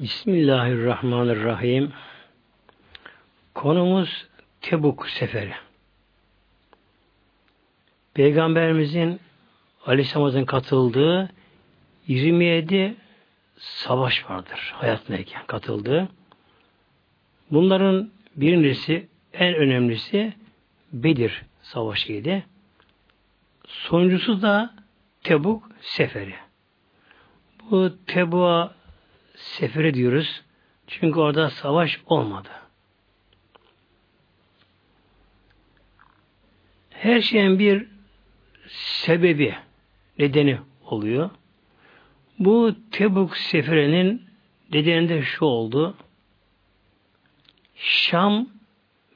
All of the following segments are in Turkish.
Bismillahirrahmanirrahim. Konumuz Tebuk seferi. Peygamberimizin Aleyhisselam'ın katıldığı 27 savaş vardır hayatındayken katıldığı. Bunların birincisi, en önemlisi Bedir Savaşı'ydı. Sonuncusu da Tebuk Seferi. Bu Tebuk'a seferi diyoruz. Çünkü orada savaş olmadı. Her şeyin bir sebebi, nedeni oluyor. Bu Tebuk seferinin nedeni de şu oldu. Şam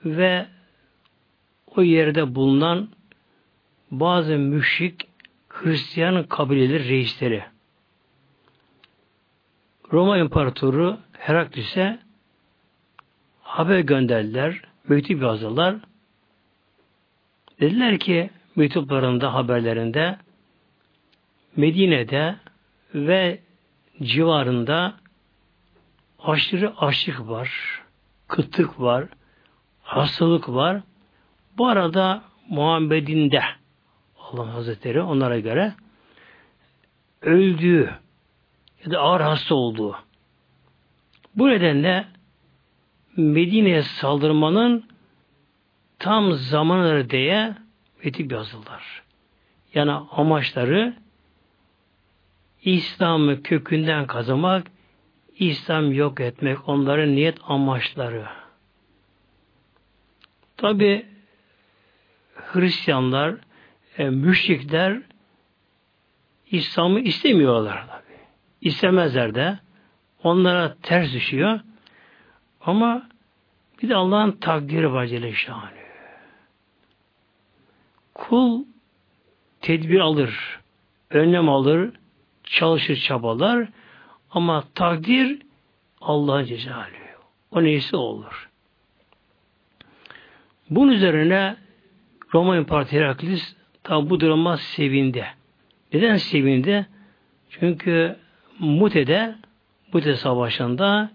ve o yerde bulunan bazı müşrik Hristiyan kabileleri reisleri Roma İmparatoru Heraklis'e haber gönderdiler. Mektup yazdılar. Dediler ki mektuplarında, haberlerinde Medine'de ve civarında aşırı açlık var, kıtlık var, hastalık var. Bu arada Muhammed'in de Allah Hazretleri onlara göre öldüğü ya da ağır hasta olduğu. Bu nedenle Medine'ye saldırmanın tam zamanları diye metip yazdılar. Yani amaçları İslam'ı kökünden kazanmak, İslam yok etmek, onların niyet amaçları. Tabi Hristiyanlar, e, müşrikler İslam'ı istemiyorlar. İstemezler de. Onlara ters düşüyor. Ama bir de Allah'ın takdiri var Celle Şanı. Kul tedbir alır, önlem alır, çalışır, çabalar ama takdir Allah'ın cezalü. O neyse olur. Bunun üzerine Roma İmparatoru Heraklis tabi bu duruma sevindi. Neden sevindi? Çünkü Mute'de Mute Savaşı'nda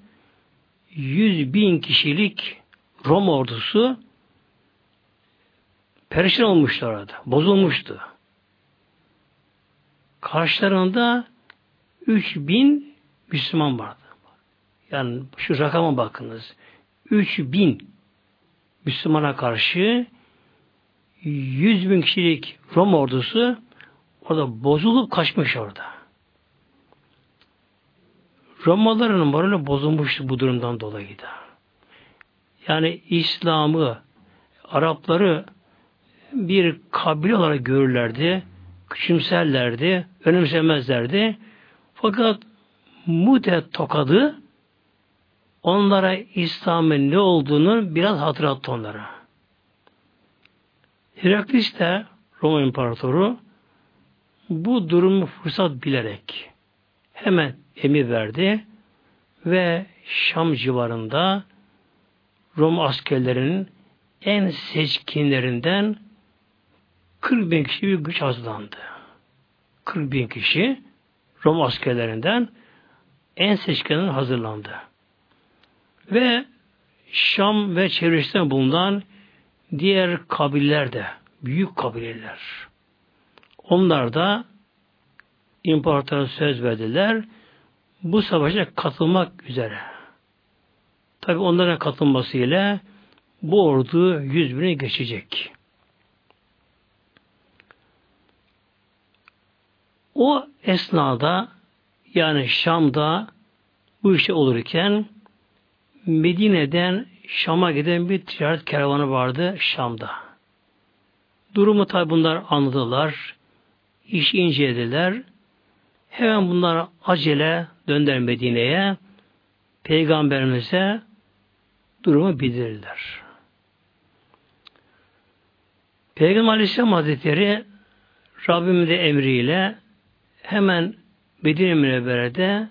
100 bin kişilik Roma ordusu perişan olmuşlar orada. Bozulmuştu. Karşılarında 3 bin Müslüman vardı. Yani şu rakama bakınız. 3 bin Müslümana karşı 100 bin kişilik Roma ordusu orada bozulup kaçmış orada. Romalıların morali bozulmuştu bu durumdan dolayı da. Yani İslam'ı, Arapları bir kabile olarak görürlerdi, küçümserlerdi, önemsemezlerdi. Fakat Mute tokadı onlara İslam'ın ne olduğunu biraz hatırlattı onlara. Heraklis de Roma İmparatoru bu durumu fırsat bilerek hemen emir verdi ve Şam civarında Rom askerlerinin en seçkinlerinden 40 bin kişi bir güç hazırlandı. 40 bin kişi Rom askerlerinden en seçkinin hazırlandı. Ve Şam ve çevresinde bulunan diğer kabiller de, büyük kabileler. Onlar da imparatora söz verdiler bu savaşa katılmak üzere. Tabi onların katılmasıyla bu ordu yüz bine geçecek. O esnada yani Şam'da bu işe olurken Medine'den Şam'a giden bir ticaret kervanı vardı Şam'da. Durumu tabi bunlar anladılar. İşi incelediler. Hemen bunlar acele dönder Medine'ye. Peygamberimize durumu bildirirler. Peygamber Aleyhisselam Hazretleri Rabbimin de emriyle hemen Medine Münevvere'de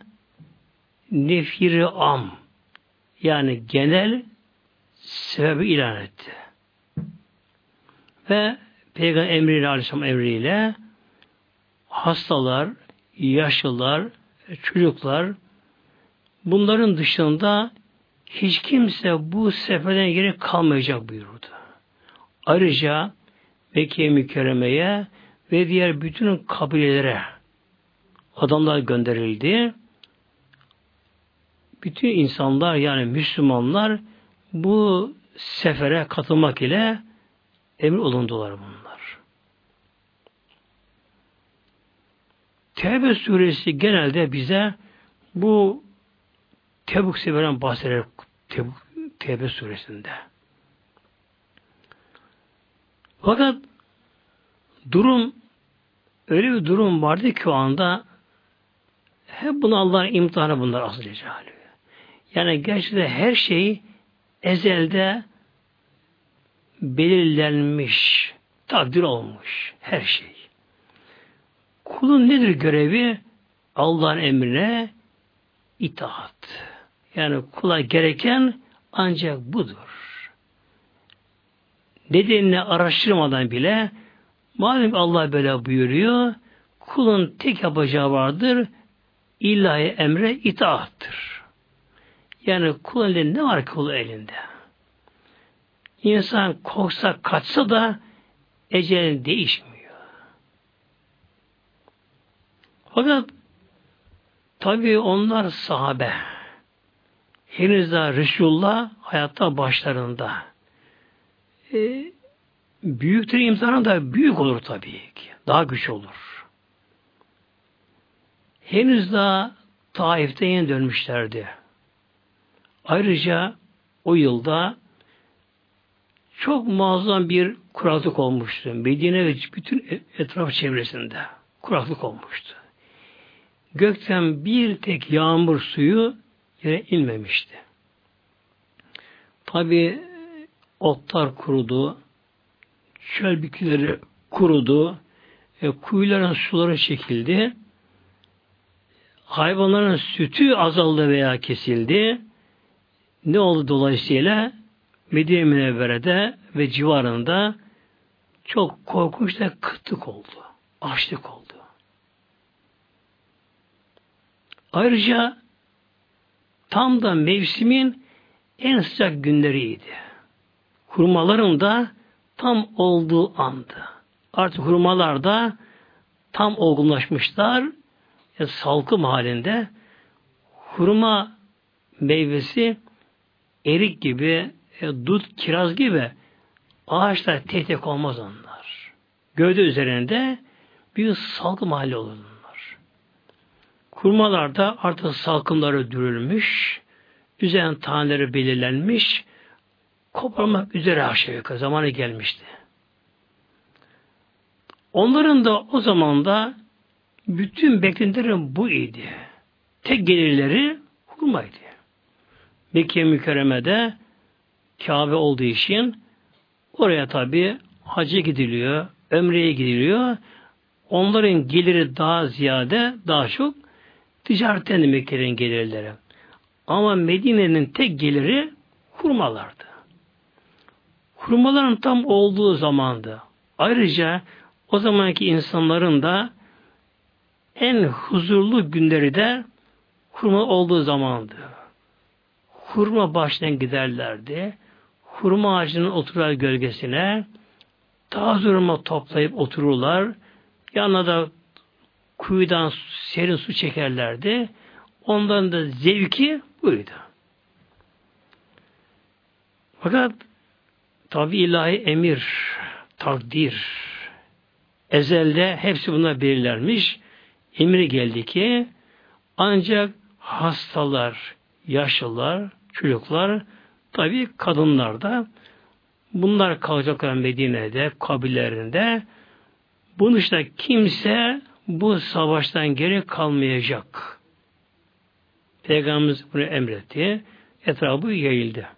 nefiri am yani genel sebebi ilan etti. Ve Peygamber emriyle Aleyhisselam emriyle hastalar, yaşlılar, çocuklar bunların dışında hiç kimse bu seferden geri kalmayacak buyurdu. Ayrıca Mekke mükerremeye ve diğer bütün kabilelere adamlar gönderildi. Bütün insanlar yani Müslümanlar bu sefere katılmak ile emir olundular bunlar. Tevbe suresi genelde bize bu Tebuk seferinden bahseder Tebuk, Tevbe suresinde. Fakat durum öyle bir durum vardı ki o anda hep bunu Allah'ın imtihanı bunlar asıl cehali. Yani gerçekten her şey ezelde belirlenmiş, takdir olmuş her şey. Kulun nedir görevi? Allah'ın emrine itaat. Yani kula gereken ancak budur. Nedenini araştırmadan bile madem Allah böyle buyuruyor, kulun tek yapacağı vardır, ilahi emre itaattır. Yani kul elinde ne var kul elinde? İnsan korksa kaçsa da ecelin değişmiyor. Fakat tabi onlar sahabe. Henüz daha Resulullah hayatta başlarında. E, büyüktür imtihanı da büyük olur tabii ki. Daha güç olur. Henüz daha Taif'te yeni dönmüşlerdi. Ayrıca o yılda çok muazzam bir kuraklık olmuştu. Medine ve bütün etraf çevresinde kuraklık olmuştu. Gökten bir tek yağmur suyu yere inmemişti. Tabi otlar kurudu, çöl bitkileri kurudu, e, kuyuların suları çekildi, hayvanların sütü azaldı veya kesildi. Ne oldu dolayısıyla? Medine Münevvere'de ve civarında çok korkunç da kıtlık oldu. Açlık oldu. Ayrıca tam da mevsimin en sıcak günleriydi. Hurmaların da tam olduğu andı. Artık hurmalar da tam olgunlaşmışlar. E, salkım halinde hurma meyvesi erik gibi, e, dut, kiraz gibi ağaçlar tek olmaz onlar. Gövde üzerinde bir salkım hali olur bunlar. Kurmalarda artık salkımları dürülmüş, üzerine taneleri belirlenmiş, koparmak üzere aşağı yukarı zamanı gelmişti. Onların da o zaman da bütün beklentileri bu idi. Tek gelirleri hurmaydı. Mekke mükerremede Kabe olduğu için oraya tabi hacca gidiliyor, ömreye gidiliyor. Onların geliri daha ziyade, daha çok ticaretten de Mekke'nin gelirleri. Ama Medine'nin tek geliri hurmalardı. Hurmaların tam olduğu zamandı. Ayrıca o zamanki insanların da en huzurlu günleri de hurma olduğu zamandı hurma başına giderlerdi. Hurma ağacının oturar gölgesine taze hurma toplayıp otururlar. Yanına da kuyudan serin su çekerlerdi. Ondan da zevki buydu. Fakat tabi ilahi emir, takdir, ezelde hepsi buna belirlenmiş. Emri geldi ki ancak hastalar, yaşlılar, çocuklar, tabi kadınlar da bunlar kalacaklar Medine'de, kabillerinde. Bunun dışında kimse bu savaştan geri kalmayacak. Peygamberimiz bunu emretti. Etrafı yayıldı.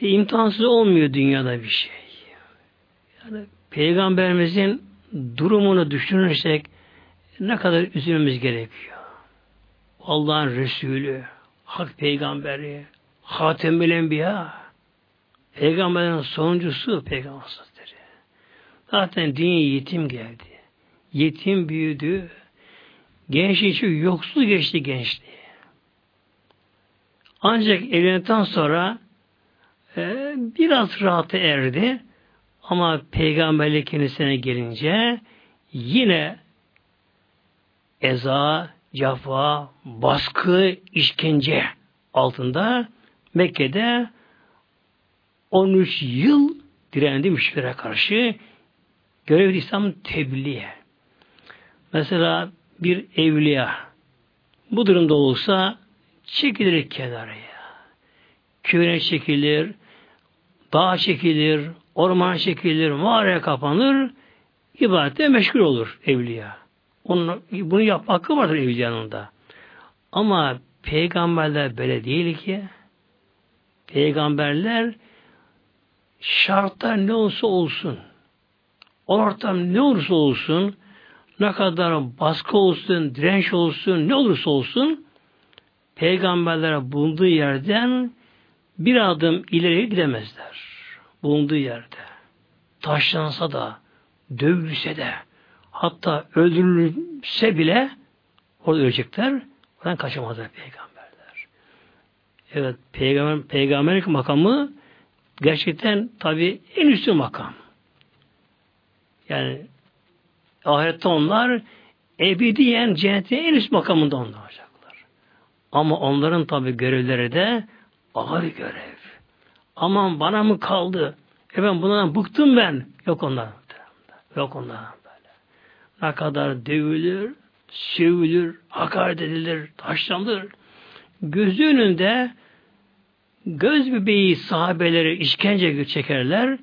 E, imtihansız olmuyor dünyada bir şey. Yani Peygamberimizin durumunu düşünürsek ne kadar üzülmemiz gerekiyor. Allah'ın Resulü, Hak Peygamberi, Hatemül Enbiya, Peygamberlerin sonuncusu Peygamber. Zaten dünya yetim geldi. Yetim büyüdü. Gençliği çok yoksul geçti gençliği. Ancak evlendikten sonra e, biraz rahatı erdi. Ama peygamberlik kendisine gelince yine eza, cafa, baskı, işkence altında Mekke'de 13 yıl direndi müşriklere karşı görev İslam tebliğ. Mesela bir evliya bu durumda olsa çekilir kenarıya. Köyüne çekilir, dağa çekilir, orman çekilir, mağaraya kapanır, ibadete meşgul olur evliya. Onun, bunu yapma hakkı vardır evliyanın da. Ama peygamberler böyle değil ki. Peygamberler şartlar ne olsa olsun, ortam ne olursa olsun, ne kadar baskı olsun, direnç olsun, ne olursa olsun, peygamberlere bulunduğu yerden bir adım ileri gidemezler. Bulunduğu yerde. Taşlansa da, dövülse de, hatta öldürülse bile orada ölecekler. Oradan kaçamazlar peygamberler. Evet, peygamber, peygamberlik makamı gerçekten tabi en üstün makam. Yani ahirette onlar ebediyen cennetin en üst makamında onlar olacaklar. Ama onların tabi görevleri de ağır görev. Aman bana mı kaldı? E ben bundan bıktım ben. Yok onlar. Yok onlar böyle. Ne kadar dövülür, sövülür, hakaret edilir, taşlanır. Gözü önünde göz bebeği sahabeleri işkence çekerler.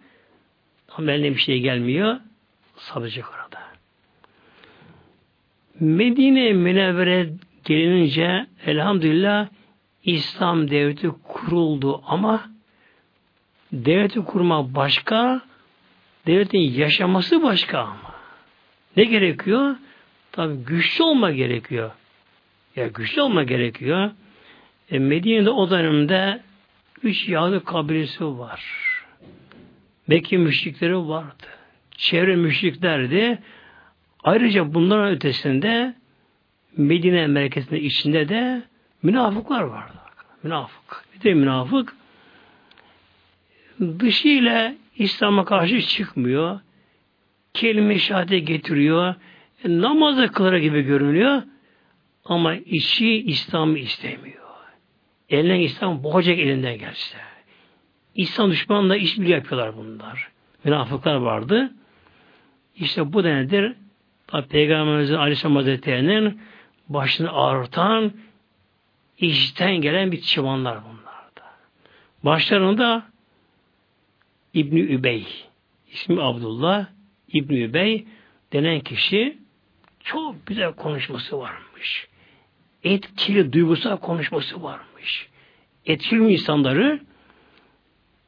Ama eline bir şey gelmiyor. Sabırcık orada. Medine Münevvere gelince elhamdülillah İslam devleti kuruldu ama devleti kurma başka, devletin yaşaması başka ama. Ne gerekiyor? Tabi güçlü olma gerekiyor. Ya güçlü olma gerekiyor. E, Medine'de o dönemde üç Yahudi kabilesi var. Mekke müşrikleri vardı. Çevre müşriklerdi. Ayrıca bunların ötesinde Medine merkezinde içinde de münafıklar vardı. Münafık. Bir de münafık dışıyla İslam'a karşı çıkmıyor. Kelime şahade getiriyor. E, namazı kılara gibi görünüyor. Ama içi İslam'ı istemiyor. Elinden İslam boğacak elinden gelse. İslam düşmanla işbirliği yapıyorlar bunlar. Münafıklar vardı. İşte bu nedir? Tabi Peygamberimizin Aleyhisselam Hazretleri'nin başını ağrıtan işten gelen bir çıvanlar bunlarda. Başlarında İbni Übey ismi Abdullah İbni Übey denen kişi çok güzel konuşması varmış. Etkili duygusal konuşması varmış. Etkili insanları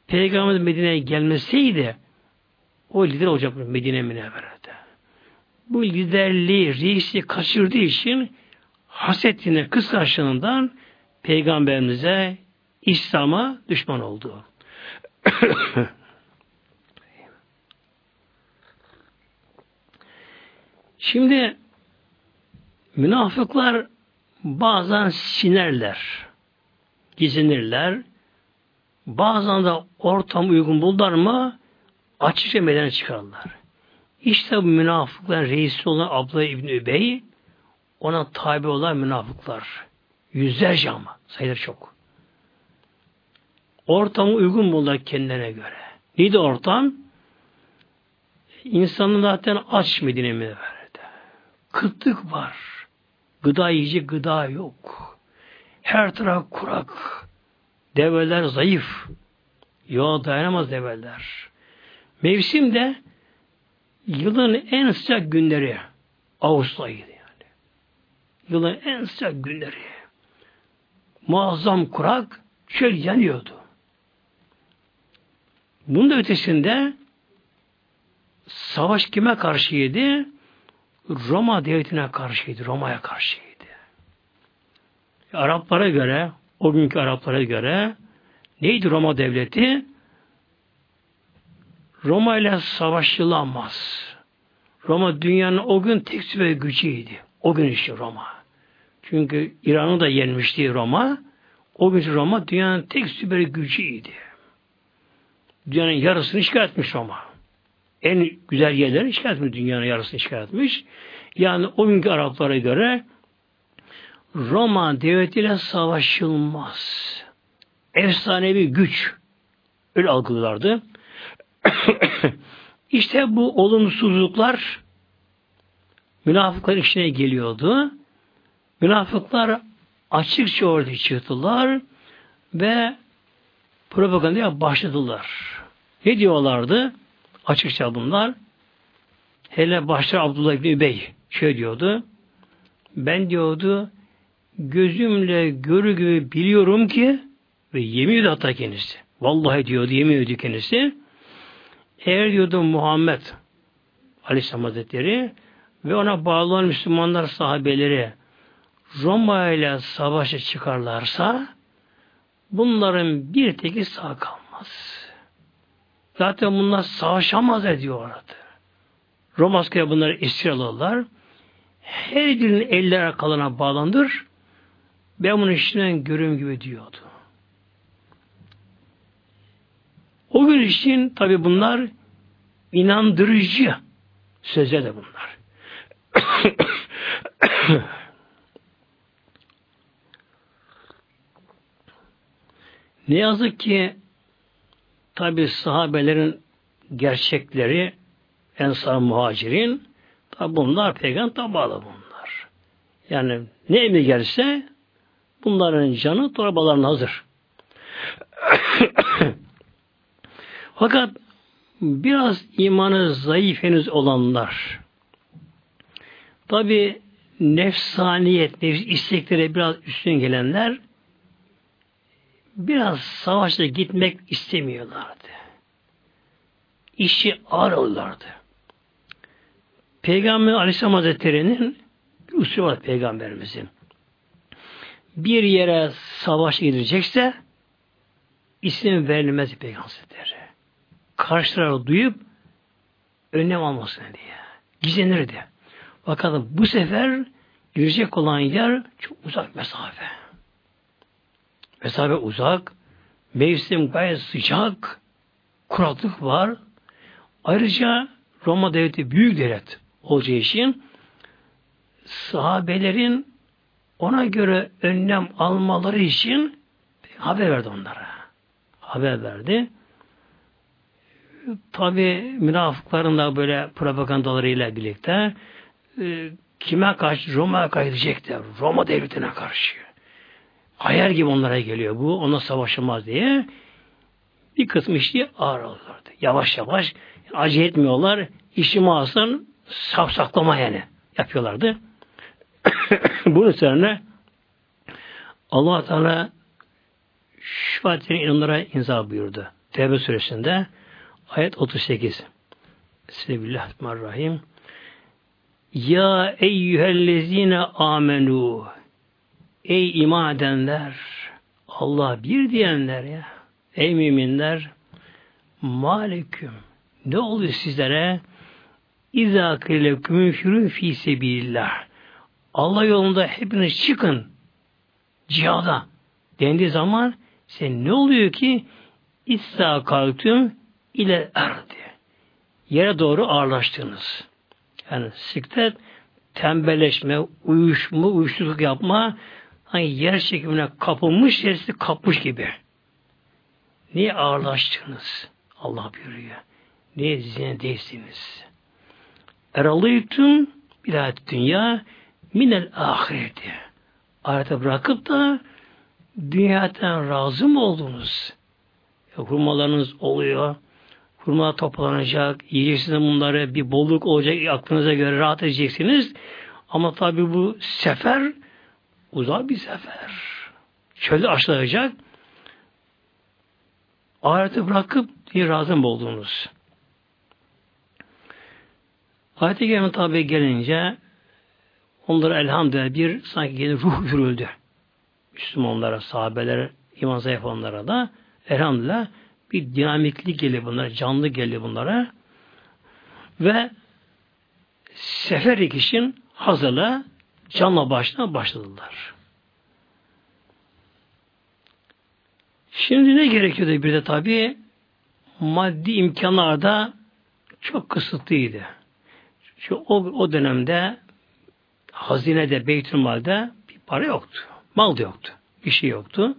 Peygamber Medine'ye gelmeseydi o lider olacak Medine Münevvere'de. Bu liderliği, reisi kaçırdığı için hasetine, kıskançlığından Peygamberimize İslam'a düşman oldu. Şimdi münafıklar bazen sinerler, gizlenirler. Bazen de ortam uygun buldular mı açıkça meydana çıkarlar. İşte bu münafıklar reisi olan Abdullah İbni Übey ona tabi olan münafıklar. Yüzlerce ama sayıları çok. Ortamı uygun buldular kendilerine göre. Neydi ortam? İnsanın zaten aç Medine Münevvere'de. Kıtlık var. Gıda yiyecek gıda yok. Her taraf kurak. Develer zayıf. Yoğa dayanamaz develer. Mevsim de yılın en sıcak günleri Ağustos ayıydı yani. Yılın en sıcak günleri. Muazzam kurak çöl yanıyordu. Bunun da ötesinde savaş kime karşıydı? Roma devletine karşıydı. Roma'ya karşıydı. Araplara göre, o günkü Araplara göre neydi Roma devleti? Roma ile savaşılamaz. Roma dünyanın o gün tek süper gücüydü. O gün için Roma. Çünkü İran'ı da yenmişti Roma. O gün Roma dünyanın tek süper gücüydü. Dünyanın yarısını işgal etmiş Roma. En güzel yerlerini işgal etmiş. Dünyanın yarısını işgal etmiş. Yani o günkü Araplara göre Roma devletiyle savaşılmaz. Efsanevi güç. Öyle algılıyorlardı. İşte bu olumsuzluklar münafıkların içine geliyordu. Münafıklar açıkça orada çıktılar ve propagandaya başladılar. Ne diyorlardı? Açıkça bunlar. Hele başta Abdullah İbni Übey şöyle diyordu. Ben diyordu gözümle görü gibi biliyorum ki ve ediyor hatta kendisi. Vallahi diyordu, ediyor kendisi. Eğer diyordu Muhammed Aleyhisselam Hazretleri ve ona bağlı Müslümanlar sahabeleri Roma ile savaşa çıkarlarsa bunların bir teki sağ kalmaz. Zaten bunlar savaşamaz ediyorlardı. Roma askeri bunları esir alırlar. Her birinin eller kalına bağlandır. Ben bunun işinden görüm gibi diyordu. O gün için tabi bunlar inandırıcı sözler de bunlar. ne yazık ki tabi sahabelerin gerçekleri ensar muhacirin tabi bunlar peygamber bağlı bunlar. Yani ne emri gelse bunların canı torbalarına hazır. Fakat biraz imanı zayıf henüz olanlar tabi nefsaniyet, nefs isteklere biraz üstün gelenler biraz savaşta gitmek istemiyorlardı. İşi ağır alırlardı. Peygamber Aleyhisselam Hazretleri'nin usulü var Peygamberimizin. Bir yere savaş gidecekse isim verilmez Peygamber Hazretleri karşı tarafı duyup önlem almasın diye. Gizlenirdi. Fakat bu sefer girecek olan yer çok uzak mesafe. Mesafe uzak, mevsim gayet sıcak, kuraklık var. Ayrıca Roma devleti büyük devlet olacağı için sahabelerin ona göre önlem almaları için haber verdi onlara. Haber verdi. Tabi münafıkların da böyle propagandalarıyla birlikte e, kime karşı? Roma'ya karşı. Roma devletine karşı. Hayal gibi onlara geliyor bu. Ona savaşılmaz diye. Bir kısmı işte ağır alıyorlardı. Yavaş yavaş acı etmiyorlar. İşimi alsın sapsaklama yani yapıyorlardı. Bunun üzerine Allah Teala şu ayetlerin onlara inza buyurdu. Tevbe suresinde Ayet 38. Bismillahirrahmanirrahim. Ya eyyühellezine amenu. Ey iman edenler Allah bir diyenler ya Ey müminler Maleküm Ne oluyor sizlere? İzâ kılekümün şürün fî sebillah Allah yolunda hepiniz çıkın cihada. Dendiği zaman sen ne oluyor ki? İssa kalktım ile erdi. Yere doğru ağırlaştınız. Yani siklet tembelleşme, uyuşma, uyuştukluk yapma hani yer çekimine kapılmış, yerisi kapmış gibi. Niye ağırlaştınız? Allah buyuruyor. Niye zine değilsiniz? Eralıytun bir dünya minel ahireti. Ahirete bırakıp da dünyadan razı mı oldunuz? Hurmalarınız oluyor, Hurma toplanacak, yiyeceksiniz bunları, bir bolluk olacak, aklınıza göre rahat edeceksiniz. Ama tabi bu sefer uzak bir sefer. Çölde aşılacak. Ahireti bırakıp bir razı mı oldunuz? Ayet-i Kerime tabi gelince onlara elhamdülillah bir sanki yeni ruh yürüldü. Müslümanlara, sahabelere, iman zayıf onlara da elhamdülillah bir dinamiklik geliyor bunlara, canlı geliyor bunlara. Ve seferlik için hazırla canla başına başladılar. Şimdi ne gerekiyordu bir de tabi maddi imkanlar da çok kısıtlıydı. Şu o, o dönemde hazinede, beytülmalde bir para yoktu. Mal da yoktu. Bir şey yoktu.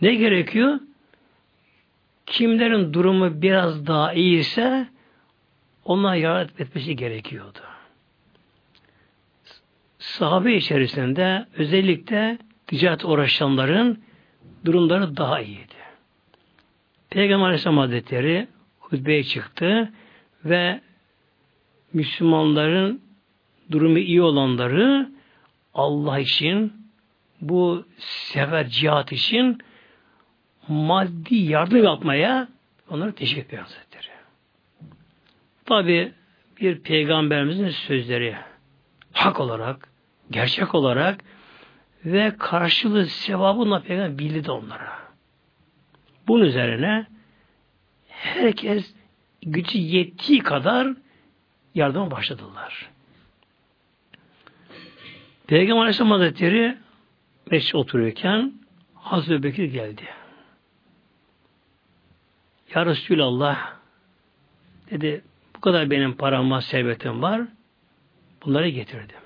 Ne gerekiyor? Kimlerin durumu biraz daha iyiyse ona yardım etmesi gerekiyordu. Sahabe içerisinde özellikle ticaret uğraşanların durumları daha iyiydi. Peygamber Aleyhisselam Hazretleri hutbeye çıktı ve Müslümanların durumu iyi olanları Allah için bu sefer cihat için maddi yardım yapmaya onları teşvik ediyor Hazretleri. Tabi bir peygamberimizin sözleri hak olarak, gerçek olarak ve karşılığı sevabını peygamber bildi onlara. Bunun üzerine herkes gücü yettiği kadar yardıma başladılar. Peygamber Aleyhisselam Hazretleri meşri oturuyorken Hazreti Bekir geldi. Ya Resulallah dedi bu kadar benim param var, servetim var. Bunları getirdim.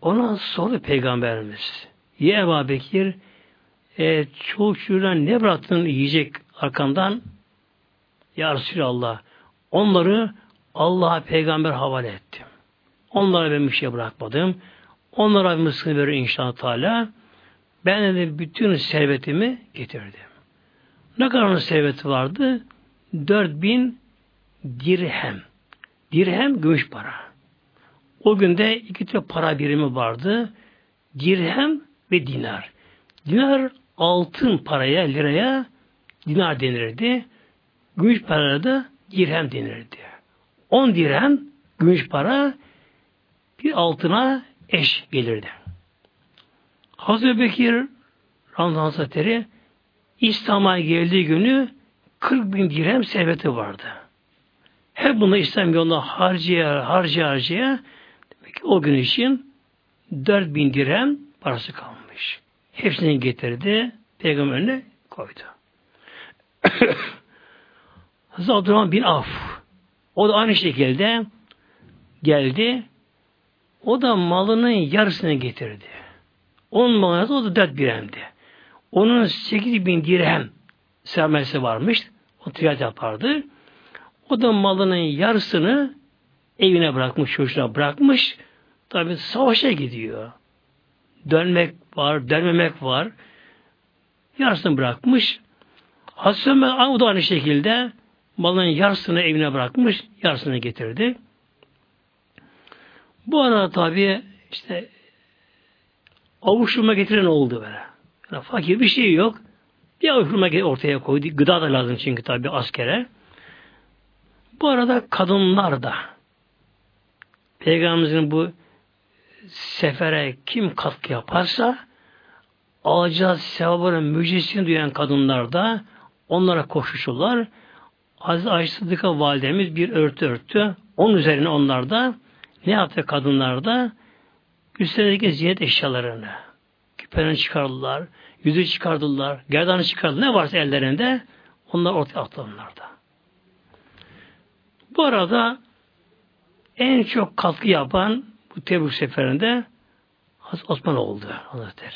Ona sordu Peygamberimiz. Ya Ebu Bekir e, çoğu çocuğuna ne bıraktın yiyecek arkandan? Ya Resulallah onları Allah'a peygamber havale ettim. Onlara ben bir şey bırakmadım. Onlara bir mısını verir inşallah Teala. Ben de bütün servetimi getirdim. Ne kadar serveti vardı? 4000 dirhem. Dirhem gümüş para. O günde iki tür para birimi vardı. Dirhem ve dinar. Dinar altın paraya, liraya dinar denirdi. Gümüş paraya da dirhem denirdi. 10 dirhem gümüş para bir altına eş gelirdi. Hazreti Bekir Ramazan Hazretleri İslam'a geldiği günü 40 bin dirhem serveti vardı. Hep bunu İslam yoluna harcaya harcaya harcaya o gün için 4 bin dirhem parası kalmış. Hepsini getirdi, peygamber önüne koydu. Hazreti Abdurrahman bin Af o da aynı şekilde geldi. O da malının yarısını getirdi. Onun malına o da dört dirhemdi. Onun sekiz bin dirhem sermayesi varmış. O ticaret yapardı. O da malının yarısını evine bırakmış, çocuğuna bırakmış. Tabi savaşa gidiyor. Dönmek var, dönmemek var. Yarısını bırakmış. Hazreti Ömer o da aynı şekilde malının yarısını evine bırakmış, yarısını getirdi. Bu arada tabi işte avuçluma getiren oldu böyle. Yani fakir bir şey yok. Bir avuçluma ortaya koydu. Gıda da lazım çünkü tabi askere. Bu arada kadınlar da Peygamberimizin bu sefere kim katkı yaparsa alacağı sevabının müjdesini duyan kadınlar da onlara koşuşurlar. Aziz Ayşe Sıdıka validemiz bir örtü örttü. Onun üzerine onlar da ne yaptı kadınlar da? Üstlerindeki zinet eşyalarını küpelerini çıkardılar, yüzü çıkardılar, gerdanı çıkardılar. Ne varsa ellerinde onlar ortaya attı onlarda. Bu arada en çok katkı yapan bu Tebük seferinde Hazreti Osman oldu Hazretleri.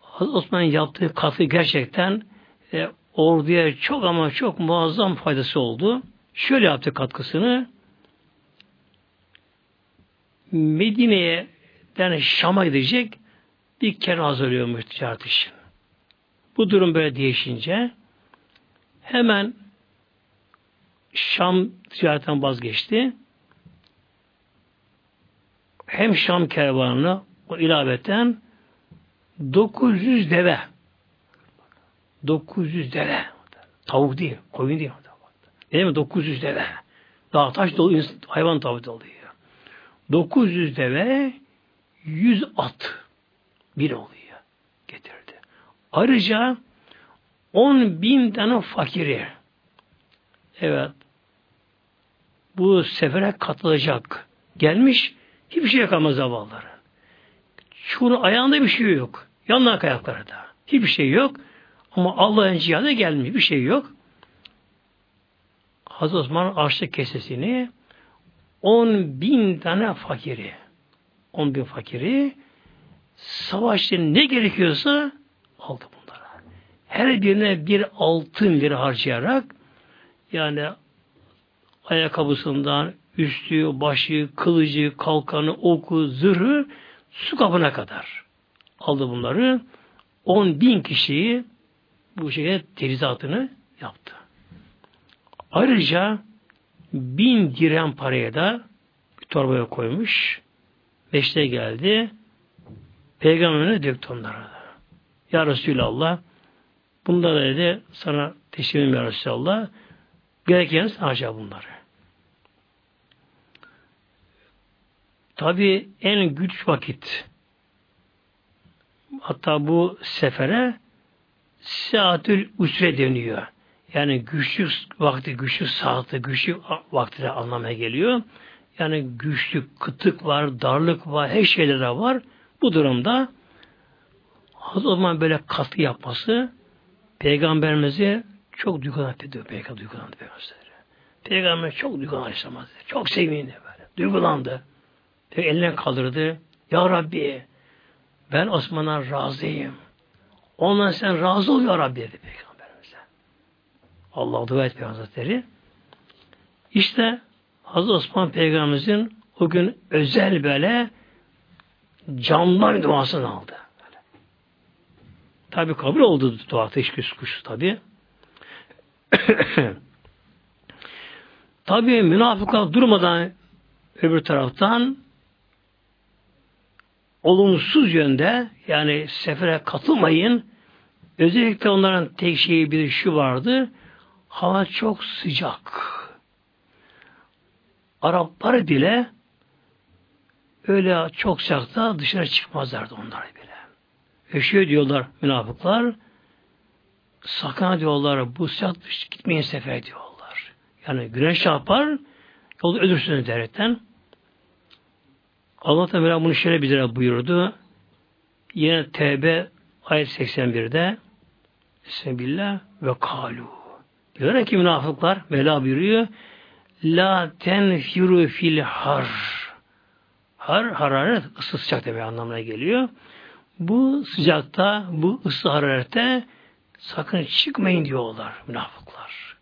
Hazreti Osman'ın yaptığı katkı gerçekten e, orduya çok ama çok muazzam faydası oldu. Şöyle yaptı katkısını. Medine'ye yani Şam'a gidecek bir kere hazırlıyormuş ticaret için. Bu durum böyle değişince hemen Şam ticaretten vazgeçti. Hem Şam kervanına o ilaveten 900 deve 900 deve tavuk değil, koyun değil. Değil mi? 900 deve. Dağ taş dolu hayvan tavuğu oluyor. 900 deve 100 at bir oluyor. Getirdi. Ayrıca 10 bin tane fakiri evet bu sefere katılacak Gelmiş hiçbir şey yok ama zavalları. Çoğunun ayağında bir şey yok. Yanlar ayakları da. Hiçbir şey yok. Ama Allah'ın cihadı gelmiş. Bir şey yok. Hazreti Osman açtı kesesini. On bin tane fakiri. On bin fakiri savaş ne gerekiyorsa aldı bunlara. Her birine bir altın bir harcayarak yani ayakkabısından üstü, başı, kılıcı, kalkanı, oku, zırhı su kabına kadar aldı bunları. On bin kişiyi bu şekilde terizatını yaptı. Ayrıca bin dirhem paraya da bir torbaya koymuş. Beşte geldi. Peygamberine döktü onlara. Ya Resulallah bunda da dedi sana teslimim ya Resulallah gereken harca bunları. Tabi en güç vakit hatta bu sefere saatül usre deniyor. Yani güçlü vakti, güçlü saati, güçlü vakti de anlamaya geliyor. Yani güçlü kıtık var, darlık var, her şeyler var. Bu durumda o zaman böyle katı yapması peygamberimizi çok duygulandı diyor peygamber duygulandı peygamber. Peygamber çok duygulandı Çok sevindi böyle. Duygulandı. Peygamber eline kaldırdı. Ya Rabbi ben Osman'a razıyım. Ondan sen razı ol ya Rabbi dedi peygamberimize. Allah dua et Peygamber İşte Hazreti Osman peygamberimizin o gün özel böyle canlar duasını aldı. Tabi kabul oldu dua teşkil kuş tabi. tabi münafıklar durmadan öbür taraftan olumsuz yönde yani sefere katılmayın. Özellikle onların tek şeyi bir şu vardı. Hava çok sıcak. Araplar bile öyle çok sıcakta dışarı çıkmazlardı onlar bile. Eşiyor diyorlar münafıklar. Sakın diyorlar bu sıcak gitmeyin sefer diyorlar. Yani güneş çarpar yolda ölürsünüz derekten. Allah Teala bunu şöyle bize buyurdu. Yine Tevbe ayet 81'de Bismillah ve kalu. Diyorlar ki münafıklar Mevla buyuruyor La tenfiru fil har. Har, hararet ısı sıcak demek anlamına geliyor. Bu sıcakta, bu ısı hararette sakın çıkmayın diyorlar münafıklar.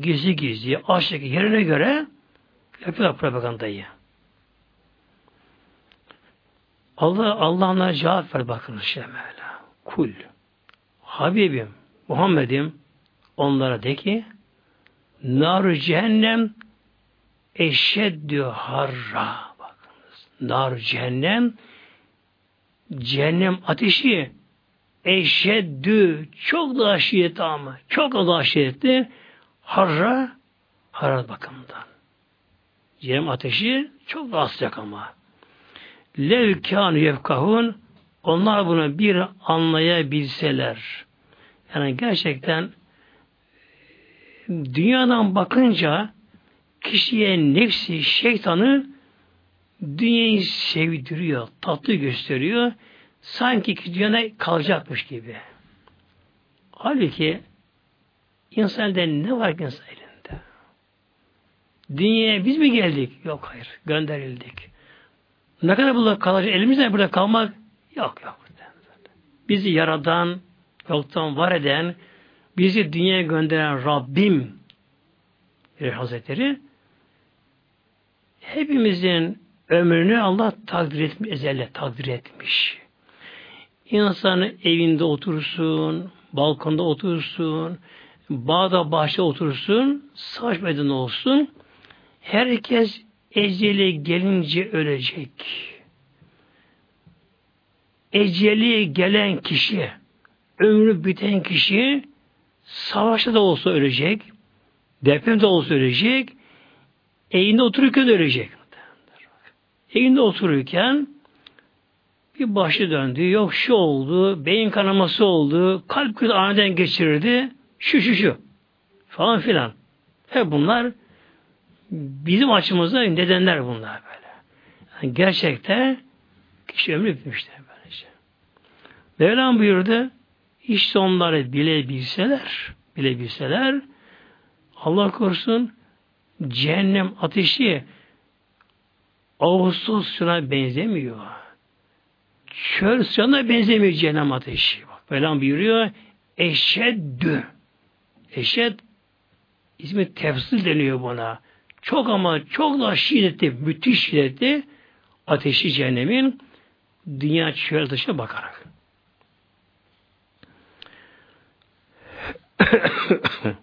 Gizli gizli, aşık yerine göre yapıyorlar propagandayı. Allah Allah'ına cevap ver bakın Mevla. Kul. Habibim, Muhammed'im onlara de ki nar cehennem eşeddü harra bakınız. Nar cehennem cehennem ateşi eşeddü çok daha şiddetli ama çok daha şiddetli harra harat bakımından. Cehennem ateşi çok daha sıcak ama. Lev kânu yefkahun onlar bunu bir anlayabilseler. Yani gerçekten dünyadan bakınca kişiye nefsi, şeytanı dünyayı sevdiriyor, tatlı gösteriyor. Sanki ki dünyada kalacakmış gibi. Halbuki insanda ne var ki insan elinde? Dünyaya biz mi geldik? Yok hayır. Gönderildik. Ne kadar burada kalacak? Elimizde burada kalmak yok yok. Bizi yaradan, yoktan var eden, bizi dünyaya gönderen Rabbim Hazretleri hepimizin ömrünü Allah takdir etmiş, ezelle takdir etmiş. İnsanı evinde otursun, balkonda otursun, bağda bahçe otursun, savaş meydanı olsun. Herkes eceli gelince ölecek. Eceli gelen kişi, ömrü biten kişi savaşta da olsa ölecek, depremde olsa ölecek, evinde otururken ölecek. Evinde otururken bir başı döndü, yok şu oldu, beyin kanaması oldu, kalp krizi aniden geçirirdi, şu şu şu falan filan. Hep bunlar bizim açımızda nedenler bunlar böyle. Yani gerçekte kişi ömrü bitmişler böylece. Mevlam buyurdu işte onları bilebilseler bilebilseler Allah korusun cehennem ateşi Ağustos suyuna benzemiyor. Çöl suyuna benzemiyor cehennem ateşi. Bak, Mevlam buyuruyor eşeddü. Eşed ismi tefsil deniyor buna. Çok ama çok daha şiddetli, müthiş şiddetli ateşi cehennemin dünya çöl dışına bakarak.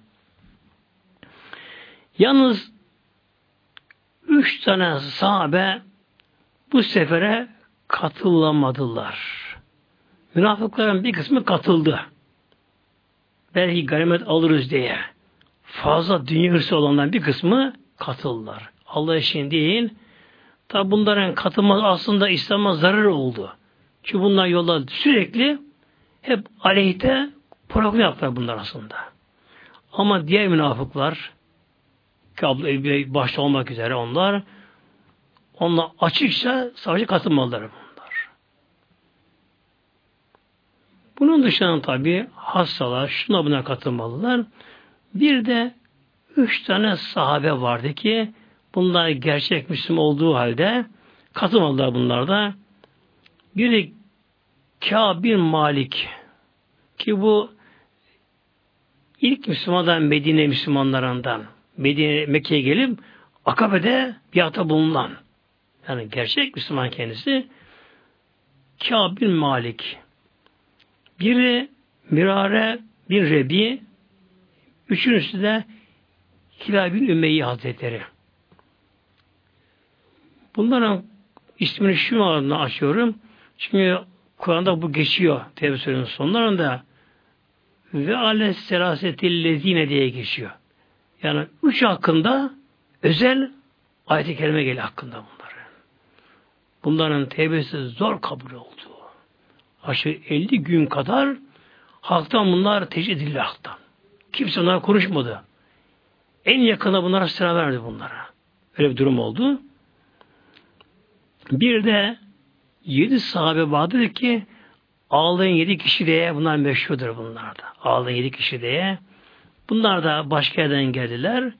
Yalnız üç tane sahabe bu sefere katılamadılar. Münafıkların bir kısmı katıldı. Belki ganimet alırız diye. Fazla dünya hırsı olanlar bir kısmı katıldılar. Allah için değil. Tabi bunların katılması aslında İslam'a zarar oldu. Çünkü bunlar yolda sürekli hep aleyhte program yaptılar bunlar aslında. Ama diğer münafıklar ki başta olmak üzere onlar onlar açıkça savaşa katılmalılar bunlar. Bunun dışında tabi hastalar şuna buna katılmalılar. Bir de üç tane sahabe vardı ki bunlar gerçek Müslüman olduğu halde katılmadılar bunlar da. Biri Kâb bin Malik ki bu ilk Müslümandan Medine Müslümanlarından Medine Mekke'ye gelip Akabe'de biata bulunan yani gerçek Müslüman kendisi Kâb bin Malik biri Mirare bin Rebi üçüncüsü de Hilal bin Ümeyye Hazretleri. Bunların ismini şu anlamda açıyorum. Çünkü Kur'an'da bu geçiyor Tevbe sonlarında ve ale serasetillezine diye geçiyor. Yani üç hakkında özel ayet-i kerime geliyor hakkında bunlar. Bunların tevbesi zor kabul oldu. Aşağı 50 gün kadar halktan bunlar tecrid edildi halktan. Kimse onlara konuşmadı. En yakına bunlara sıra verdi bunlara. Öyle bir durum oldu. Bir de yedi sahabe vardır ki ağlayan yedi kişi diye bunlar meşhurdur bunlar da. Ağlayan yedi kişi diye. Bunlar da başka yerden geldiler.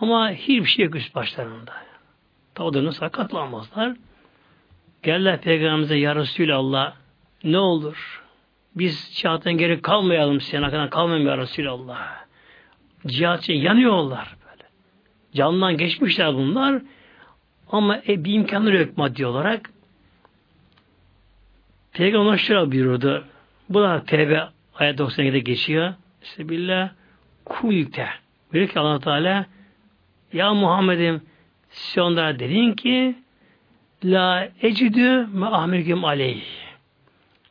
Ama hiçbir şey yok üst başlarında. Tabi nasıl katlanmazlar. Geldiler Peygamberimize Ya Resulallah ne olur biz cihattan geri kalmayalım sana kadar kalmayalım Ya Resulallah. Cihat için yanıyorlar böyle. Canından geçmişler bunlar. Ama e, bir imkanları yok maddi olarak. Peygamber şöyle buyurdu. Bu da Tevbe ayet 97'de geçiyor. Bismillah kulte. Diyor ki allah Teala Ya Muhammed'im size onlara dedin ki La ecidü me ahmirgüm aleyh.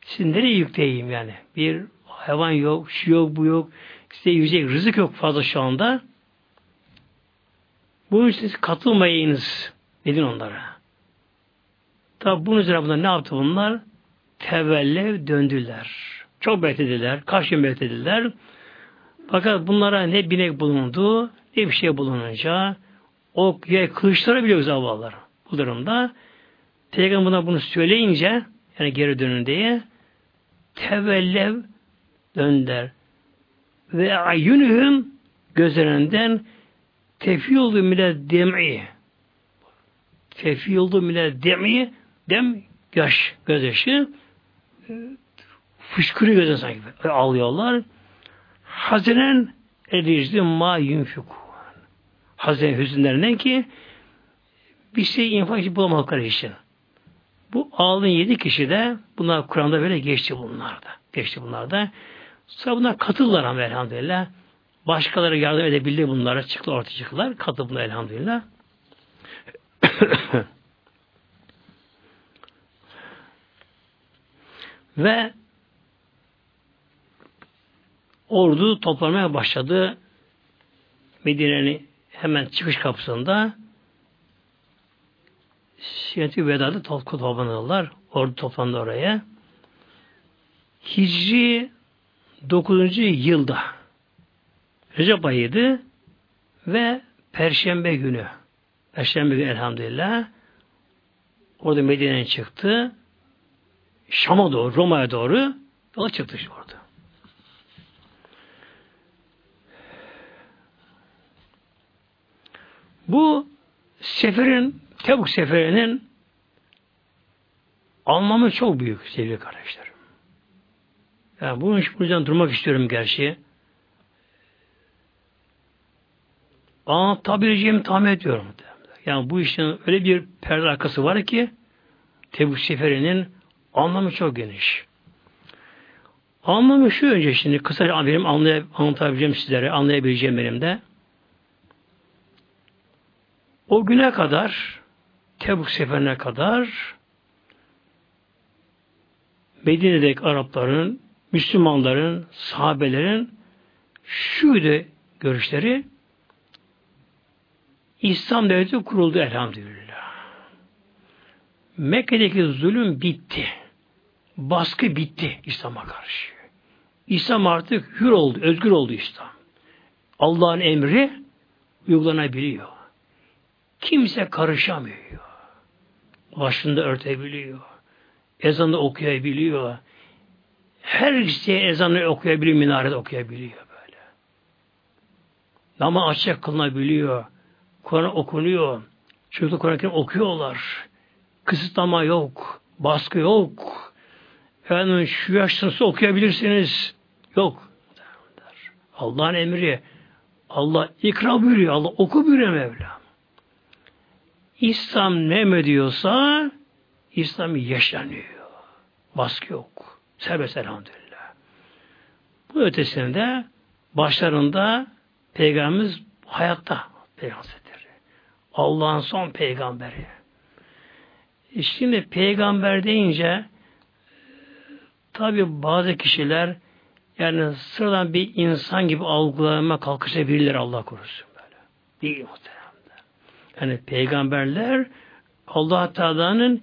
Siz nereye yükleyeyim yani? Bir hayvan yok, şu yok, bu yok. Size yiyecek rızık yok fazla şu anda. Bunun için siz katılmayınız dedin onlara. Tabi bunun üzerine bunlar ne yaptı bunlar? Tevellev döndüler. Çok beklediler. Kaç gün beklediler. Fakat bunlara ne binek bulundu, ne bir şey bulununca ok, ya kılıçlara bile zavallar. Bu durumda Peygamber buna bunu söyleyince yani geri dönün diye tevellev dönder. Ve ayyünühüm gözlerinden tefiyoldu mile dem'i tefiyoldu mile dem'i dem yaş gözyaşı fışkırıyor gözden sanki ağlıyorlar. Hazinen erişti ma yunfiku. Hazine hüzünlerinden ki bir şey infak için bulamadıkları için. Bu ağlın yedi kişi de bunlar Kur'an'da böyle geçti bunlar da. Geçti bunlar da. Sonra bunlar katıldılar ama elhamdülillah. Başkaları yardım edebildi bunlara. Çıktı ortaya çıktılar. Katıldı bunlar elhamdülillah. Ve ordu toplamaya başladı. Medine'nin hemen çıkış kapısında Sinet-i Veda'da toplanırlar. Ordu toplandı oraya. Hicri 9. yılda Recep ayıydı ve Perşembe günü Perşembe günü elhamdülillah orada Medine'ye çıktı. Şam'a doğru, Roma'ya doğru yola çıktı orada. Bu seferin, Tebuk seferinin anlamı çok büyük sevgili kardeşlerim. Yani bunun için buradan durmak istiyorum gerçi. Anlatabileceğimi tahmin ediyorum. Yani bu işin öyle bir perde arkası var ki Tebuk seferinin anlamı çok geniş. Anlamı şu önce şimdi kısaca benim anlay anlatabileceğim sizlere, anlayabileceğim benim de. O güne kadar Tebuk seferine kadar Medine'deki Arapların, Müslümanların, sahabelerin şuydu görüşleri İslam devleti kuruldu elhamdülillah. Mekke'deki zulüm bitti. Baskı bitti İslam'a karşı. İslam artık hür oldu, özgür oldu İslam. Allah'ın emri uygulanabiliyor. Kimse karışamıyor. Başında örtebiliyor. Ezanı okuyabiliyor. Her işte ezanı okuyabiliyor, minarede okuyabiliyor böyle. Nama açık kılınabiliyor. Kur'an okunuyor. Çocuklar Kur'an okuyorlar. Kısıtlama yok. Baskı yok. Efendim şu yaşınızda okuyabilirsiniz. Yok. Allah'ın emri. Allah ikra buyuruyor. Allah oku buyuruyor Mevlam. İslam ne mi diyorsa İslam yaşanıyor. Baskı yok. Serbest elhamdülillah. Bu ötesinde başlarında Peygamberimiz hayatta Peygamberleri. Allah'ın son peygamberi. E şimdi peygamber deyince tabi bazı kişiler yani sıradan bir insan gibi algılamaya kalkışabilirler Allah korusun böyle. Değil muhteremler. Yani peygamberler Allah Teala'nın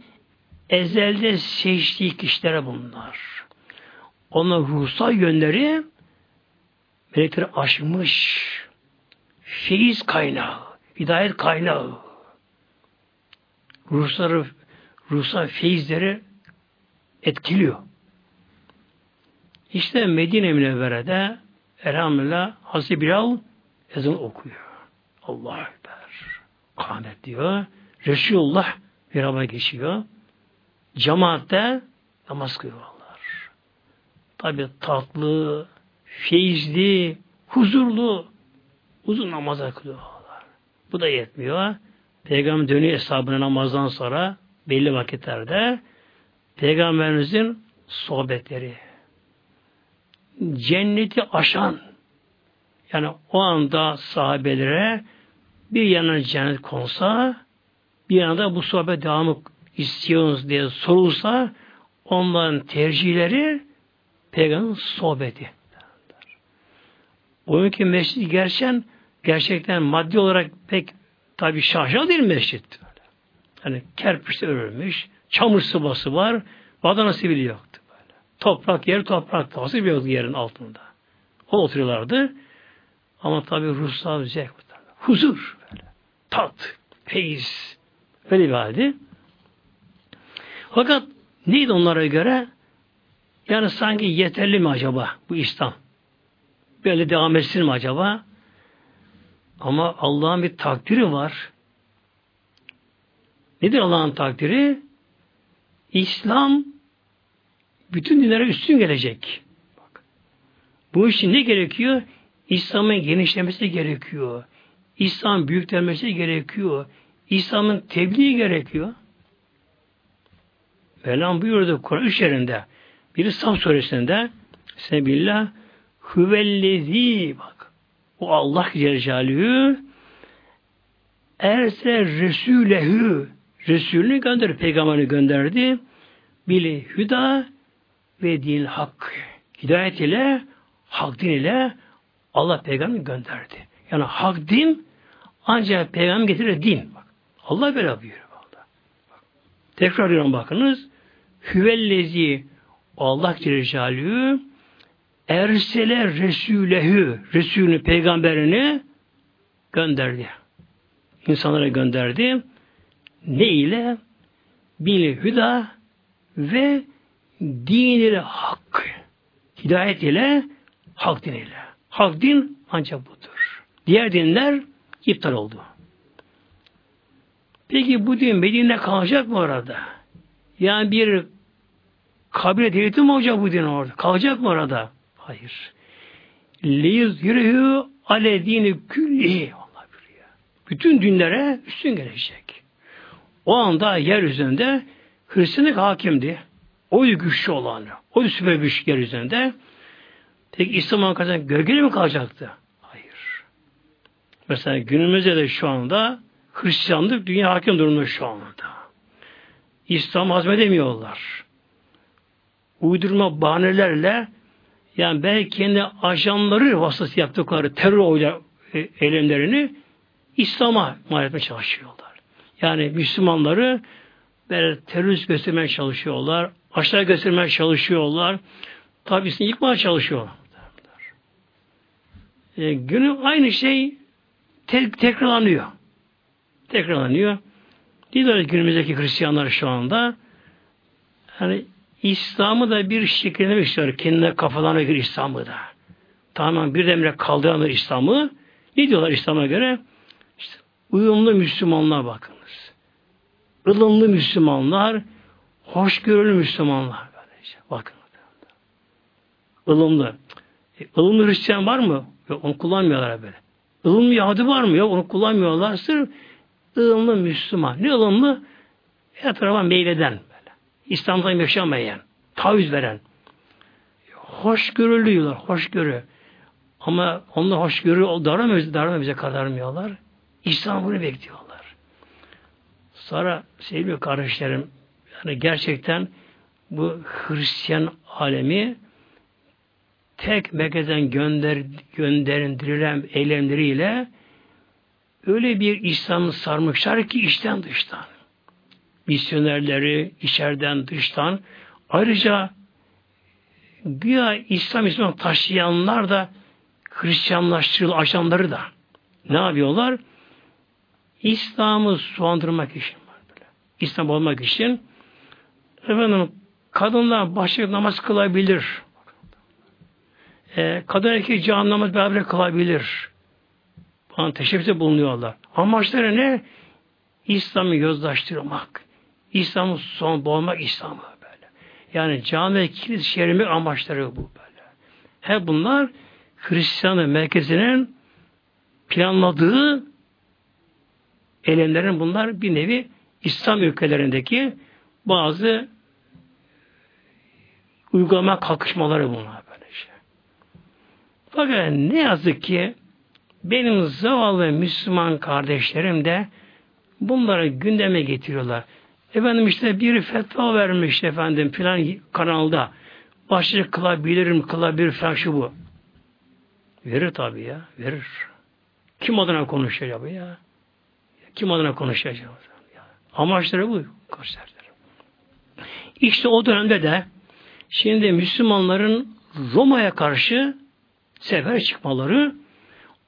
ezelde seçtiği kişilere bunlar. Ona ruhsal yönleri melekleri aşmış. Feyiz kaynağı, hidayet kaynağı. Ruhsarı, ruhsal feyizleri etkiliyor. İşte Medine Münevvere'de elhamdülillah Hazreti Bilal ezan okuyor. Allah Ekber. Kamet diyor. Resulullah bir geçiyor. Cemaatte namaz kılıyorlar. Tabi tatlı, feyizli, huzurlu, uzun namaz kılıyorlar. Bu da yetmiyor. Peygamber dönüyor hesabına namazdan sonra belli vakitlerde Peygamberimizin sohbetleri, cenneti aşan yani o anda sahabelere bir yana cennet konsa bir yana bu sohbet devamı istiyorsunuz diye sorulsa onların tercihleri peygamberin sohbeti. O günkü mescid gerçekten gerçekten maddi olarak pek tabi şaşalı değil mescid. Hani kerpiçte örülmüş, çamur sıvası var, badana sivili yoktu. Toprak yer toprak tavası bir yerin altında. O oturuyorlardı. Ama tabi ruhsal zevk. Huzur. Böyle. Tat. Feyiz. Öyle bir halde. Fakat neydi onlara göre? Yani sanki yeterli mi acaba bu İslam? Böyle devam etsin mi acaba? Ama Allah'ın bir takdiri var. Nedir Allah'ın takdiri? İslam bütün dinlere üstün gelecek. Bak. Bu için ne gerekiyor? İslam'ın genişlemesi gerekiyor. İslam büyüklenmesi gerekiyor. İslam'ın tebliği gerekiyor. Mevlam buyurdu Kur'an üç yerinde. Biri Sam suresinde Sebillah hüvellezi bak. O Allah Celle Erse Resulehü Resulünü gönderdi, peygamberini gönderdi. Bili hüda ve din hak. Hidayet ile, hak din ile Allah peygamberi gönderdi. Yani hak din ancak peygamber getirir din. Bak, Allah böyle buyuruyor. Bak. Tekrar ediyorum bakınız. Hüvellezi Allah Celle ersele Resulehü Resulünü peygamberini gönderdi. insanlara gönderdi. Ne ile? Bil hüda ve dinil hak. Hidayet ile hak din ile. Hak din ancak budur. Diğer dinler iptal oldu. Peki bu din Medine'de kalacak mı orada? Yani bir kabile devleti mi olacak bu din orada? Kalacak mı orada? Hayır. Liyiz yürühü ale dini külli. Allah biliyor. Bütün dinlere üstün gelecek. O anda yeryüzünde Hristiyanlık hakimdi. O güçlü olan, o süper güç yeryüzünde. Peki İslam arkadaşlar gölgeli mi kalacaktı? Hayır. Mesela günümüzde de şu anda Hristiyanlık dünya hakim durumda şu anda. İslam hazmedemiyorlar. Uydurma bahanelerle yani belki kendi ajanları vasıtası yaptıkları terör oyla e, eylemlerini İslam'a mal etmeye çalışıyorlar. Yani Müslümanları böyle terörist göstermeye çalışıyorlar. Aşağı göstermeye çalışıyorlar. Tabisini yıkmaya çalışıyorlar. E, günü aynı şey te tekrarlanıyor. Tekrarlanıyor. Diyorlar günümüzdeki Hristiyanlar şu anda yani İslam'ı da bir şekilde istiyor. Kendine kafalarına göre İslam'ı da. Tamamen bir demire kaldıranlar İslam'ı. Ne diyorlar İslam'a göre? İşte uyumlu Müslümanlar bakınız. ılımlı Müslümanlar, hoşgörülü Müslümanlar. Bakın. ılımlı. E, ılımlı Hristiyan var mı? Yok, onu kullanmıyorlar böyle. Ilımlı Yahudi var mı? Yok, onu kullanmıyorlar. Sırf ılımlı Müslüman. Ne ılımlı? Her tarafa meyleden. İslam'dan yaşamayan, taviz veren. Hoşgörülü diyorlar, hoşgörü. Ama onlar hoşgörü daramıyor, daramıyor bize kadarmıyorlar. İslam bunu bekliyorlar. Sonra sevgili kardeşlerim, yani gerçekten bu Hristiyan alemi tek Mekke'den gönder, gönderilen eylemleriyle öyle bir İslam'ı sarmışlar ki içten dıştan misyonerleri içeriden dıştan ayrıca güya İslam İslam taşıyanlar da Hristiyanlaştırılı ajanları da ne yapıyorlar? İslam'ı suandırmak için. İslam olmak için efendim kadınlar başlık namaz kılabilir. E, kadın erkek can namaz beraber kılabilir. Bana teşebbüste bulunuyorlar. Amaçları ne? İslam'ı yozlaştırmak. İslam'ı son boğmak İslam'ı böyle. Yani cami ve kilis şerimi amaçları bu böyle. Hep bunlar Hristiyanlık merkezinin planladığı eylemlerin bunlar bir nevi İslam ülkelerindeki bazı uygulama kalkışmaları bunlar böyle şey. Fakat ne yazık ki benim zavallı Müslüman kardeşlerim de bunları gündeme getiriyorlar. Efendim işte bir fetva vermiş efendim filan kanalda. Başlık kılabilirim, kılabilir falan şu bu. Verir tabii ya, verir. Kim adına konuşacak bu ya? Kim adına konuşacak? Amaçları bu kardeşler. İşte o dönemde de şimdi Müslümanların Roma'ya karşı sefer çıkmaları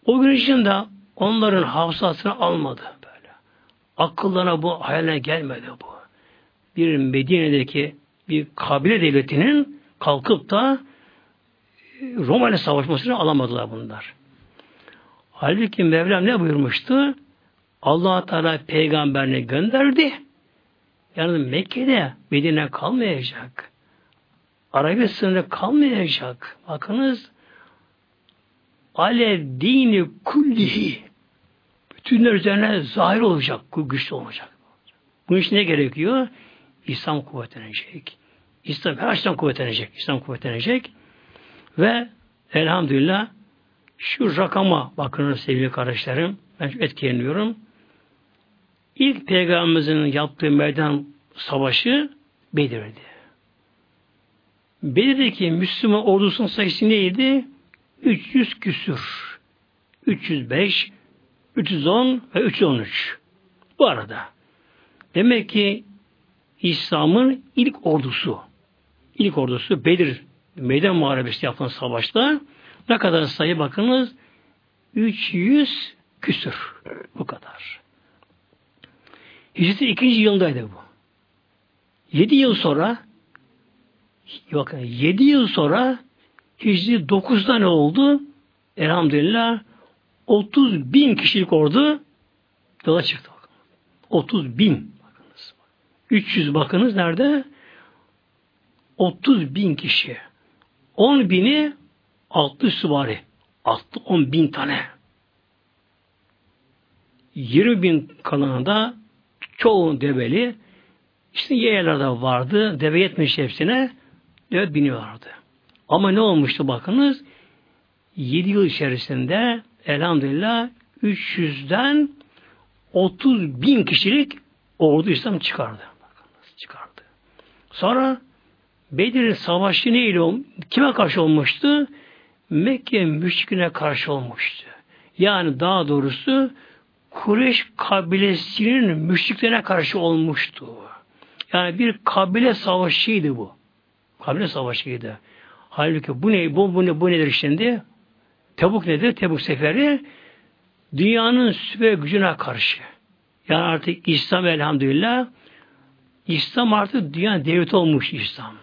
o gün içinde onların hafızasını almadı böyle. Akıllarına bu hayaline gelmedi bu bir Medine'deki bir kabile devletinin kalkıp da Roma ile savaşmasını alamadılar bunlar. Halbuki Mevlam ne buyurmuştu? allah Teala peygamberini gönderdi. Yani Mekke'de Medine kalmayacak. Arabistan'da kalmayacak. Bakınız ale dini kullihi bütünler üzerine zahir olacak, güçlü olacak. Bunun için ne gerekiyor? İslam kuvvetlenecek. İslam her açıdan kuvvetlenecek. İslam kuvvetlenecek. Ve elhamdülillah şu rakama bakın sevgili kardeşlerim. Ben etkileniyorum. İlk peygamberimizin yaptığı meydan savaşı Bedir'di. Bedir'deki Müslüman ordusunun sayısı neydi? 300 küsür. 305, 310 ve 313. Bu arada. Demek ki İslam'ın ilk ordusu. İlk ordusu Bedir meydan muharebesi yapılan savaşta ne kadar sayı bakınız? 300 küsür. Bu kadar. Hicretin ikinci yılındaydı bu. Yedi yıl sonra bakın yedi yıl sonra Hicri dokuzda ne oldu? Elhamdülillah 30 bin kişilik ordu yola çıktı. 30 bin. Bakınız. 300 bakınız nerede? 30 bin kişi. 10 bini altı süvari. Altı 10 bin tane. 20 bin kalanında çoğu develi işte yeğerlerde vardı. Deve yetmiş hepsine deve biniyorlardı. Ama ne olmuştu bakınız? 7 yıl içerisinde elhamdülillah 300'den 30 bin kişilik ordu İslam çıkardı. Bakınız, çıkardı. Sonra Bedir Savaşı neyle kime karşı olmuştu? Mekke müşrikine karşı olmuştu. Yani daha doğrusu Kureş kabilesinin müşriklerine karşı olmuştu. Yani bir kabile savaşıydı bu. Kabile savaşıydı. Halbuki bu ne, bu, bu, ne, bu nedir şimdi? Tebuk nedir? Tebuk seferi dünyanın süper gücüne karşı. Yani artık İslam elhamdülillah İslam artık dünya devleti olmuş İslam.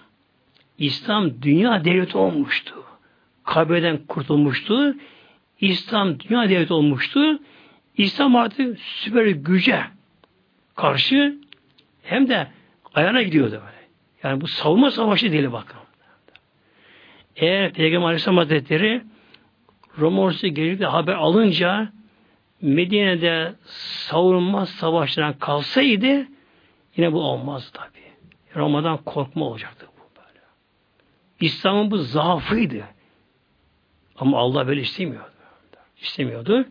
İslam dünya devleti olmuştu. Kabileden kurtulmuştu. İslam dünya devleti olmuştu. İslam artık süper güce karşı hem de ayağına gidiyordu böyle. Yani bu savunma savaşı değil bakın. Eğer Peygamber Aleyhisselam Hazretleri Roma ordusu gelip haber alınca Medine'de savunma savaşlarına kalsaydı yine bu olmaz tabi. Roma'dan korkma olacaktı bu böyle. İslam'ın bu zaafıydı. Ama Allah böyle istemiyordu. İstemiyordu.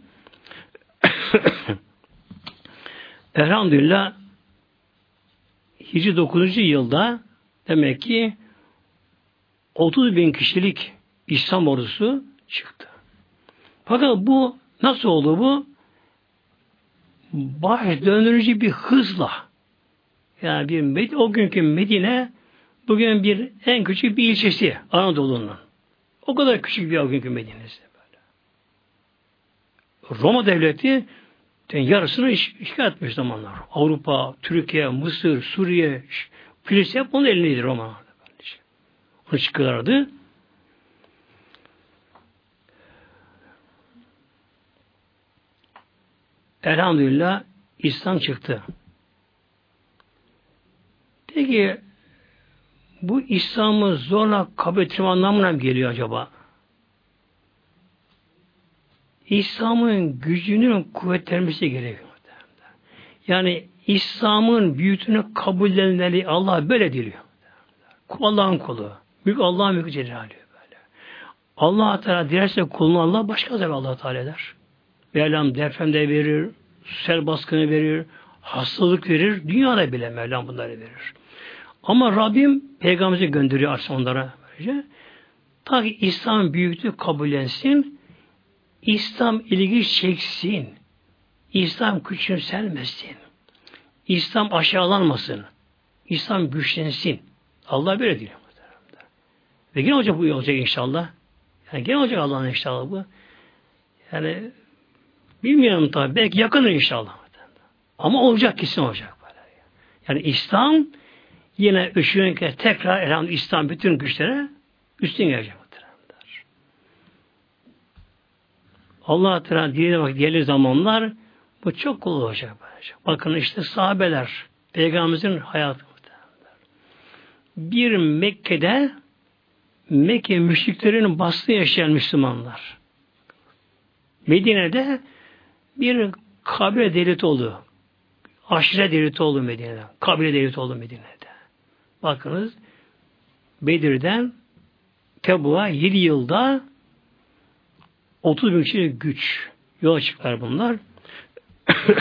Elhamdülillah Hicri 9. yılda demek ki 30 bin kişilik İslam ordusu çıktı. Fakat bu nasıl oldu bu? Baş döndürücü bir hızla yani bir o günkü Medine bugün bir en küçük bir ilçesi Anadolu'nun. O kadar küçük bir o günkü Medine'si böyle. Roma devleti yarısını iş, işgal etmiş zamanlar. Avrupa, Türkiye, Mısır, Suriye, Filistin hep onun elindeydi Roma. Onu çıkardı. Elhamdülillah İslam çıktı. Peki bu İslam'ı zorla kabul etme anlamına mı geliyor acaba? İslam'ın gücünün kuvvetlenmesi gerekiyor. Yani İslam'ın büyütünü kabul edenleri Allah böyle diliyor. Allah'ın kulu. Büyük Allah'ın mülkü celali böyle. Allah Teala dilerse kulunu Allah başka zaman Allah Teala eder. Mevlam depremde verir, sel baskını verir, hastalık verir, dünyada bile Mevlam bunları verir. Ama Rabbim peygamberimizi gönderiyor artık onlara. Böylece. Ta ki İslam büyüklüğü kabullensin, İslam ilgi çeksin, İslam küçümsenmesin, İslam aşağılanmasın, İslam güçlensin. Allah böyle diyor. Ve gene olacak bu olacak inşallah. Yani gene olacak Allah'ın inşallah bu. Yani bilmiyorum tabi. Belki yakınır inşallah. Ama olacak kesin olacak. Böyle. Yani İslam yine ışığın tekrar elhamdülillah İslam bütün güçlere üstün gelecek. Allah Teala diye bak diğer zamanlar bu çok kolay olacak. Böylece. Bakın işte sahabeler Peygamberimizin hayatı bir Mekke'de Mekke müşriklerin bastığı yaşayan Müslümanlar. Medine'de bir kabile devleti oldu. Aşire devleti oldu Medine'de. Kabile devleti oldu Medine'de. Bakınız Bedir'den Tebu'a 7 yılda 30 bin kişilik güç yola çıkar bunlar.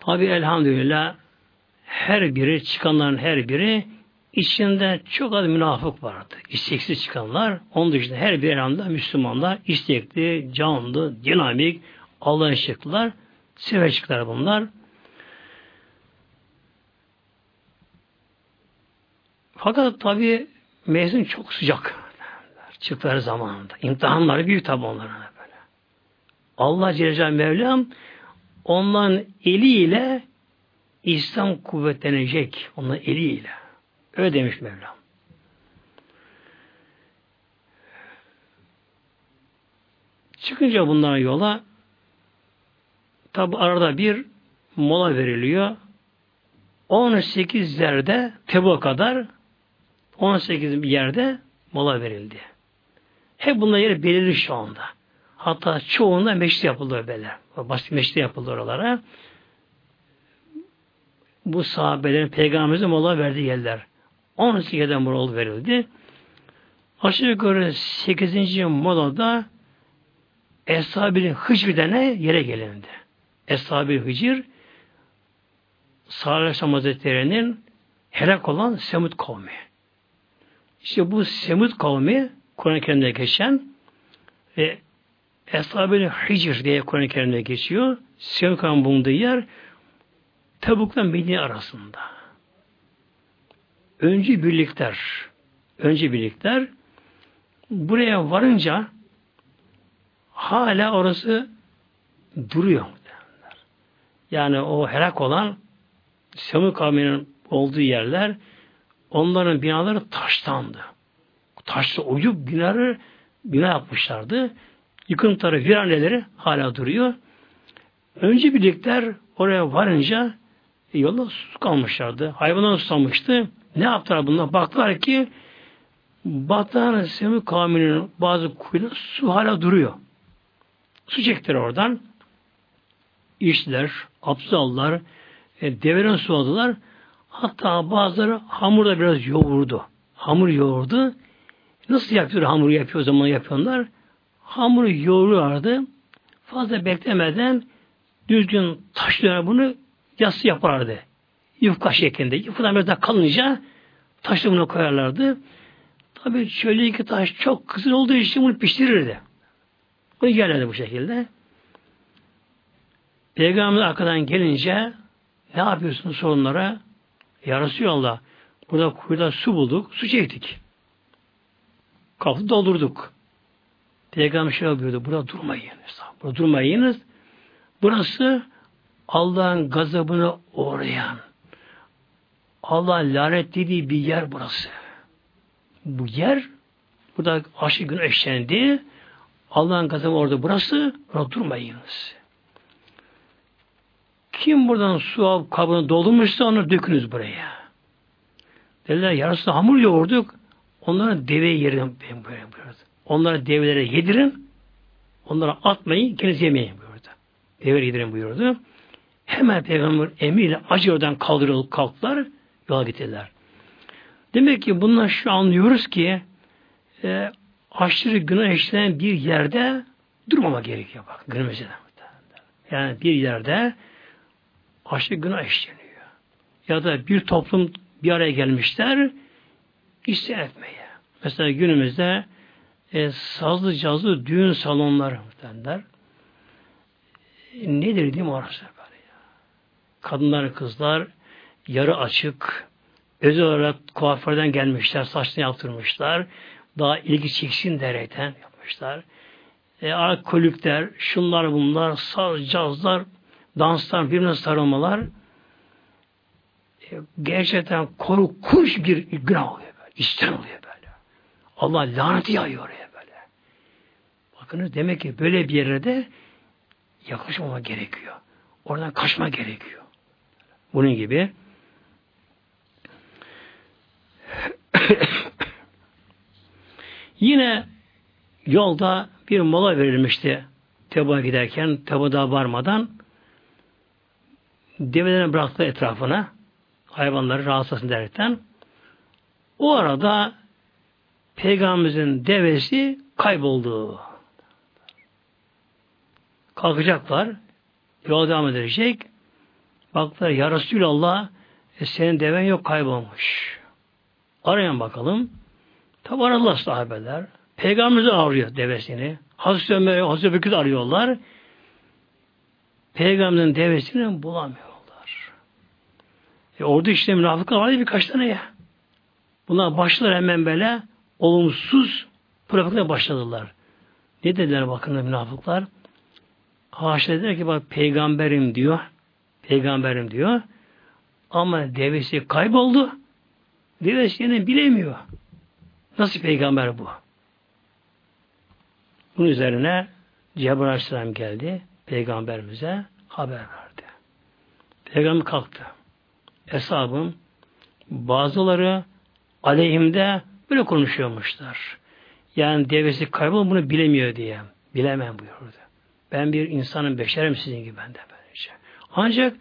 Tabi elhamdülillah her biri çıkanların her biri içinde çok az münafık vardı. İsteksiz çıkanlar. Onun dışında her bir anda Müslümanlar istekli, canlı, dinamik, Allah'a çıktılar. Sever çıktılar bunlar. Fakat tabi mezun çok sıcak. Çıktıkları zamanında. İmtihanları büyük tabi onlara böyle. Allah Celle Mevlam onların eliyle İslam kuvvetlenecek. Onların eliyle. Öyle demiş Mevlam. Çıkınca bunlar yola tabi arada bir mola veriliyor. 18 yerde Tebuk'a kadar 18 bir yerde mola verildi. Hep bunlar yeri belirli şu anda. Hatta çoğunda meşri yapılıyor böyle. Basit meşri yapılıyor oralara. Bu sahabelerin peygamberimizin mola verdiği yerler. 18 yerden mola verildi. Aşağı yukarı 8. molada Eshab-ı Hıcr dene yere gelindi. Eshab-ı Hıcr Salih Aleyhisselam Hazretleri'nin helak olan Semud kavmi. İşte bu Semud kavmi Kur'an-ı Kerim'de geçen ve Eshab-ı Hicr diye Kur'an-ı Kerim'de geçiyor. Kavmi bulunduğu yer Tebuk'la Medine arasında. Önce birlikler önce birlikler buraya varınca hala orası duruyor. Yani o helak olan Semud kavminin olduğu yerler onların binaları taştandı. Taşla oyup binaları bina yapmışlardı. Yıkıntıları, viraneleri hala duruyor. Önce birlikler oraya varınca e, yolda su kalmışlardı. Hayvanlar susamıştı. Ne yaptılar bunlar? Baktılar ki Batan Semud kavminin bazı kuyuda su hala duruyor. Su çektiler oradan. İçtiler, abdest aldılar, e, deveren su aldılar. Hatta bazıları hamurda biraz yoğurdu. Hamur yoğurdu. Nasıl yapıyor hamuru yapıyor o zaman yapıyorlar? Hamuru yoğuruyorlardı. Fazla beklemeden düzgün taşlara bunu yassı yaparlardı. Yufka şeklinde. Yufkadan biraz daha kalınca taşla bunu koyarlardı. Tabi şöyle iki taş çok kısır olduğu için bunu pişirirdi. Bunu yerlerdi bu şekilde. Peygamber arkadan gelince ne yapıyorsun sorunlara? Ya Resulallah burada kuyuda su bulduk, su çektik. Kapı doldurduk. Peygamber şöyle buyurdu, burada durmayınız. Burada durmayınız. Burası Allah'ın gazabını uğrayan, Allah lanet dediği bir yer burası. Bu yer, burada aşık gün eşlendi. Allah'ın gazabı orada burası, burada durmayınız. Kim buradan su kabını doldurmuşsa onu dökünüz buraya. Dediler yarısı hamur yoğurduk. Onlara deve yerin buyurdu. Onlara develere yedirin. Onlara atmayın, kendiniz yemeyin buyurdu. Develeri yedirin buyurdu. Hemen peygamber emriyle acı oradan kaldırılıp kalktılar, yola gittiler. Demek ki bundan şu anlıyoruz ki e, aşırı günah işlenen bir yerde durmama gerekiyor bak günümüzde. Yani bir yerde aşırı günah işleniyor. Ya da bir toplum bir araya gelmişler isyan etmeye. Mesela günümüzde e, sazlı cazlı düğün salonları derler. E, nedir mi orası böyle ya? Kadınlar, kızlar yarı açık özel olarak kuaförden gelmişler, saçını yaptırmışlar. Daha ilgi çeksin derekten yapmışlar. E, alkolikler, şunlar bunlar, saz, cazlar, danslar, birbirine sarılmalar e, gerçekten korkunç bir günah oluyor böyle. Oluyor böyle. Allah laneti yağıyor oraya böyle. Bakınız demek ki böyle bir yere de yaklaşmama gerekiyor. Oradan kaçma gerekiyor. Bunun gibi Yine yolda bir mola verilmişti. Tebu'a giderken, Tebu'da varmadan develerini bıraktı etrafına. Hayvanları rahatsız derken. O arada Peygamberimizin devesi kayboldu. Kalkacaklar. Yola devam edecek. Baktılar ya Resulallah e, senin deven yok kaybolmuş. Arayan bakalım. Tabi aradılar sahabeler. Peygamberimiz arıyor devesini. Hazreti Ömer, Hazreti Bekir arıyorlar. Peygamberin devesini bulamıyorlar. E orada işte münafıklar vardı birkaç tane ya. Bunlar başlar hemen böyle olumsuz propaganda başladılar. Ne dediler bakın münafıklar? Haşa der ki bak peygamberim diyor. Peygamberim diyor. Ama devesi kayboldu. Devesi bilemiyor. Nasıl peygamber bu? Bunun üzerine Cebrail Aleyhisselam geldi. Peygamberimize haber verdi. Peygamber kalktı. Eshabım bazıları aleyhimde böyle konuşuyormuşlar. Yani devesi kaybol bunu bilemiyor diye. Bilemem buyurdu. Ben bir insanın beşerim sizin gibi ben de böylece. Ancak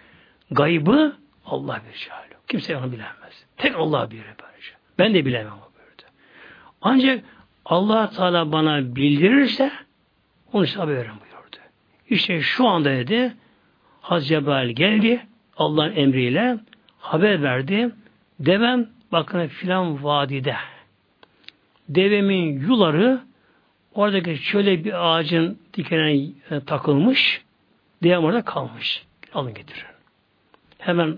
gaybı Allah bir şey. Kimse onu bilemez. Tek Allah bilir böylece. Ben de bilemem o buyurdu. Ancak allah Teala bana bildirirse onu size haber veririm buyurdu. İşte şu anda dedi Hazreti Cebrail geldi Allah'ın emriyle haber verdi. Devem bakın filan vadide devemin yuları oradaki şöyle bir ağacın dikenine takılmış devem orada kalmış. Alın getirin. Hemen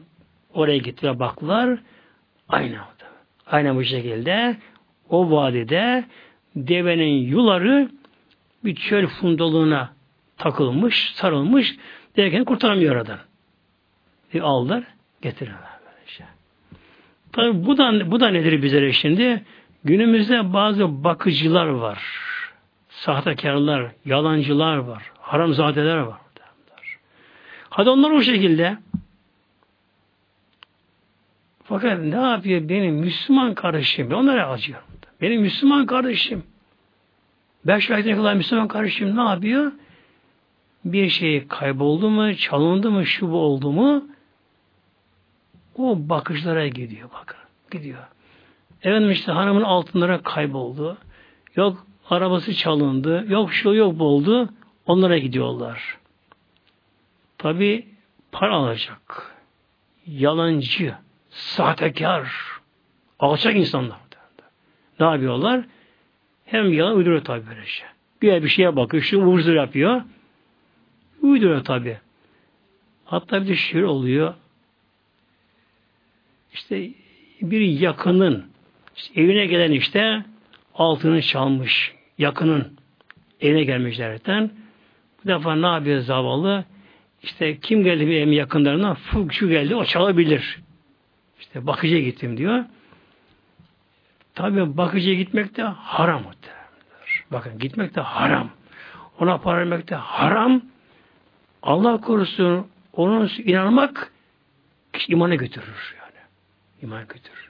oraya gittiler baktılar. Aynı oldu. Aynı bu şekilde o vadide devenin yuları bir çöl fundalığına takılmış, sarılmış. Derken kurtaramıyor oradan. Bir aldılar, getirirler. Tabi bu da, bu da nedir bize şimdi? Günümüzde bazı bakıcılar var. Sahtekarlar, yalancılar var. Haramzadeler var. Hadi onlar o şekilde. Fakat ne yapıyor benim Müslüman kardeşim? Onlara acıyorum. Benim Müslüman kardeşim. Beş ayetine kadar Müslüman kardeşim ne yapıyor? Bir şey kayboldu mu, çalındı mı, şu bu oldu mu o bakışlara gidiyor bakın. Gidiyor. Efendim işte hanımın altınlara kayboldu. Yok arabası çalındı. Yok şu yok bu oldu. Onlara gidiyorlar. Tabi para alacak. Yalancı, sahtekar, alçak insanlar. Ne yapıyorlar? Hem yalan uyduruyor tabi böyle şey. Bir bir şeye bakıyor, şu uğursuz yapıyor. Uyduruyor tabi. Hatta bir de şiir oluyor. İşte bir yakının işte evine gelen işte altını çalmış. Yakının evine gelmişlerden. Bu defa ne yapıyor zavallı? İşte kim geldi bir evin yakınlarına? Fuk şu geldi o çalabilir. İşte bakıcıya gittim diyor. Tabi bakıcıya gitmek de haram. Bakın gitmek de haram. Ona para vermek de haram. Allah korusun onun inanmak imana götürür yani. İman götürür.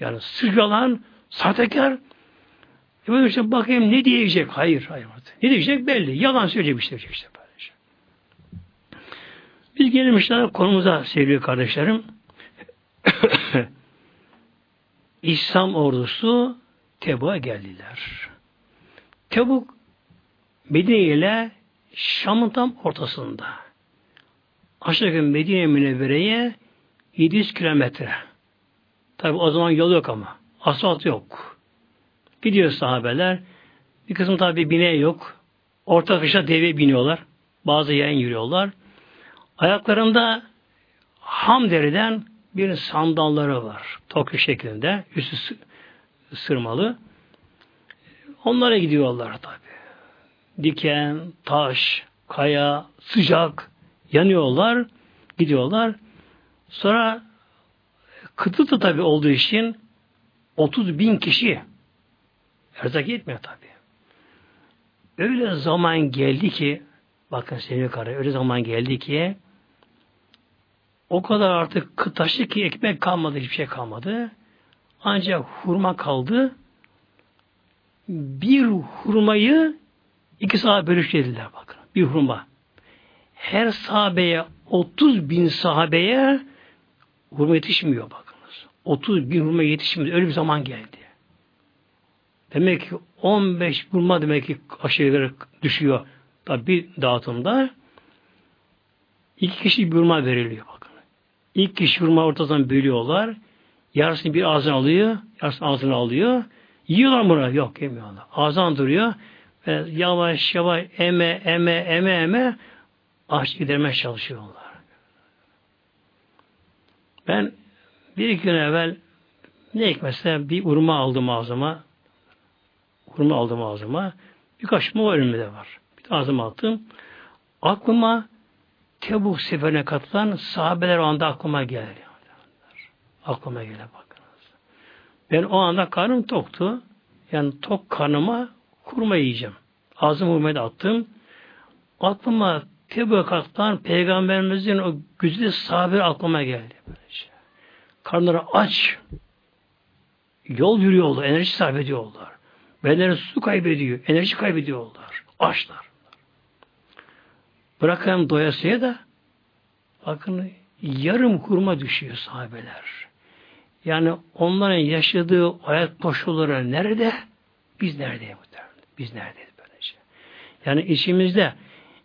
Yani sırf yalan, sahtekar Efendim işte bakayım ne diyecek? Hayır, hayır. Ne diyecek belli. Yalan söyleyecek bir şey diyecek işte. Böylece. Biz gelelim işte konumuza sevgili kardeşlerim. İslam ordusu Tebuk'a geldiler. Tebuk Medine ile Şam'ın tam ortasında. Aşağı Medine Münevvere'ye 700 kilometre. Tabi o zaman yol yok ama. Asfalt yok. Gidiyor sahabeler. Bir kısım tabi bine yok. Orta kışa deve biniyorlar. Bazı yayın yürüyorlar. Ayaklarında ham deriden bir sandalları var. Tokyo şeklinde. Üstü sırmalı. Onlara gidiyorlar tabi. Diken, taş, kaya, sıcak yanıyorlar. Gidiyorlar. Sonra kıtlıkta tabi olduğu için 30 bin kişi erzak yetmiyor tabi. Öyle zaman geldi ki bakın sevgili karı öyle zaman geldi ki o kadar artık kıtaşlı ki ekmek kalmadı, hiçbir şey kalmadı. Ancak hurma kaldı. Bir hurmayı iki sahabe bölüştürdüler bakın. Bir hurma. Her sahabeye 30 bin sahabeye hurma yetişmiyor bakınız. 30 bin hurma yetişmiyor. Öyle bir zaman geldi. Demek ki 15 hurma demek ki aşağıya düşüyor. Tabi bir dağıtımda iki kişi bir hurma veriliyor bakın. İlk kişi hurma ortadan bölüyorlar. Yarısını bir ağzına alıyor, yarısını ağzına alıyor. Yiyorlar bunu. Yok yemiyorlar. Ağzına duruyor. Ve yavaş yavaş eme eme eme eme aç gidermeye çalışıyorlar. Ben bir gün evvel ne ekmezse bir hurma aldım ağzıma. Hurma aldım ağzıma. Birkaç mı önümde var. Bir ağzıma attım. aklıma Tebuk seferine katılan sahabeler o anda aklıma geldi. Aklıma gele bakınız. Ben o anda karnım toktu. Yani tok karnıma kurma yiyeceğim. Ağzımı hurmayı attım. Aklıma Tebuk'a katılan peygamberimizin o güzide sahabe aklıma geldi. Böylece. Karnları aç. Yol yürüyorlar, enerji sarf ediyorlar. Bedenleri su kaybediyor, enerji kaybediyorlar. Açlar. Bırakalım doyasıya da bakın yarım kurma düşüyor sahabeler. Yani onların yaşadığı hayat koşulları nerede? Biz neredeyiz bu Biz neredeyiz böylece? Yani içimizde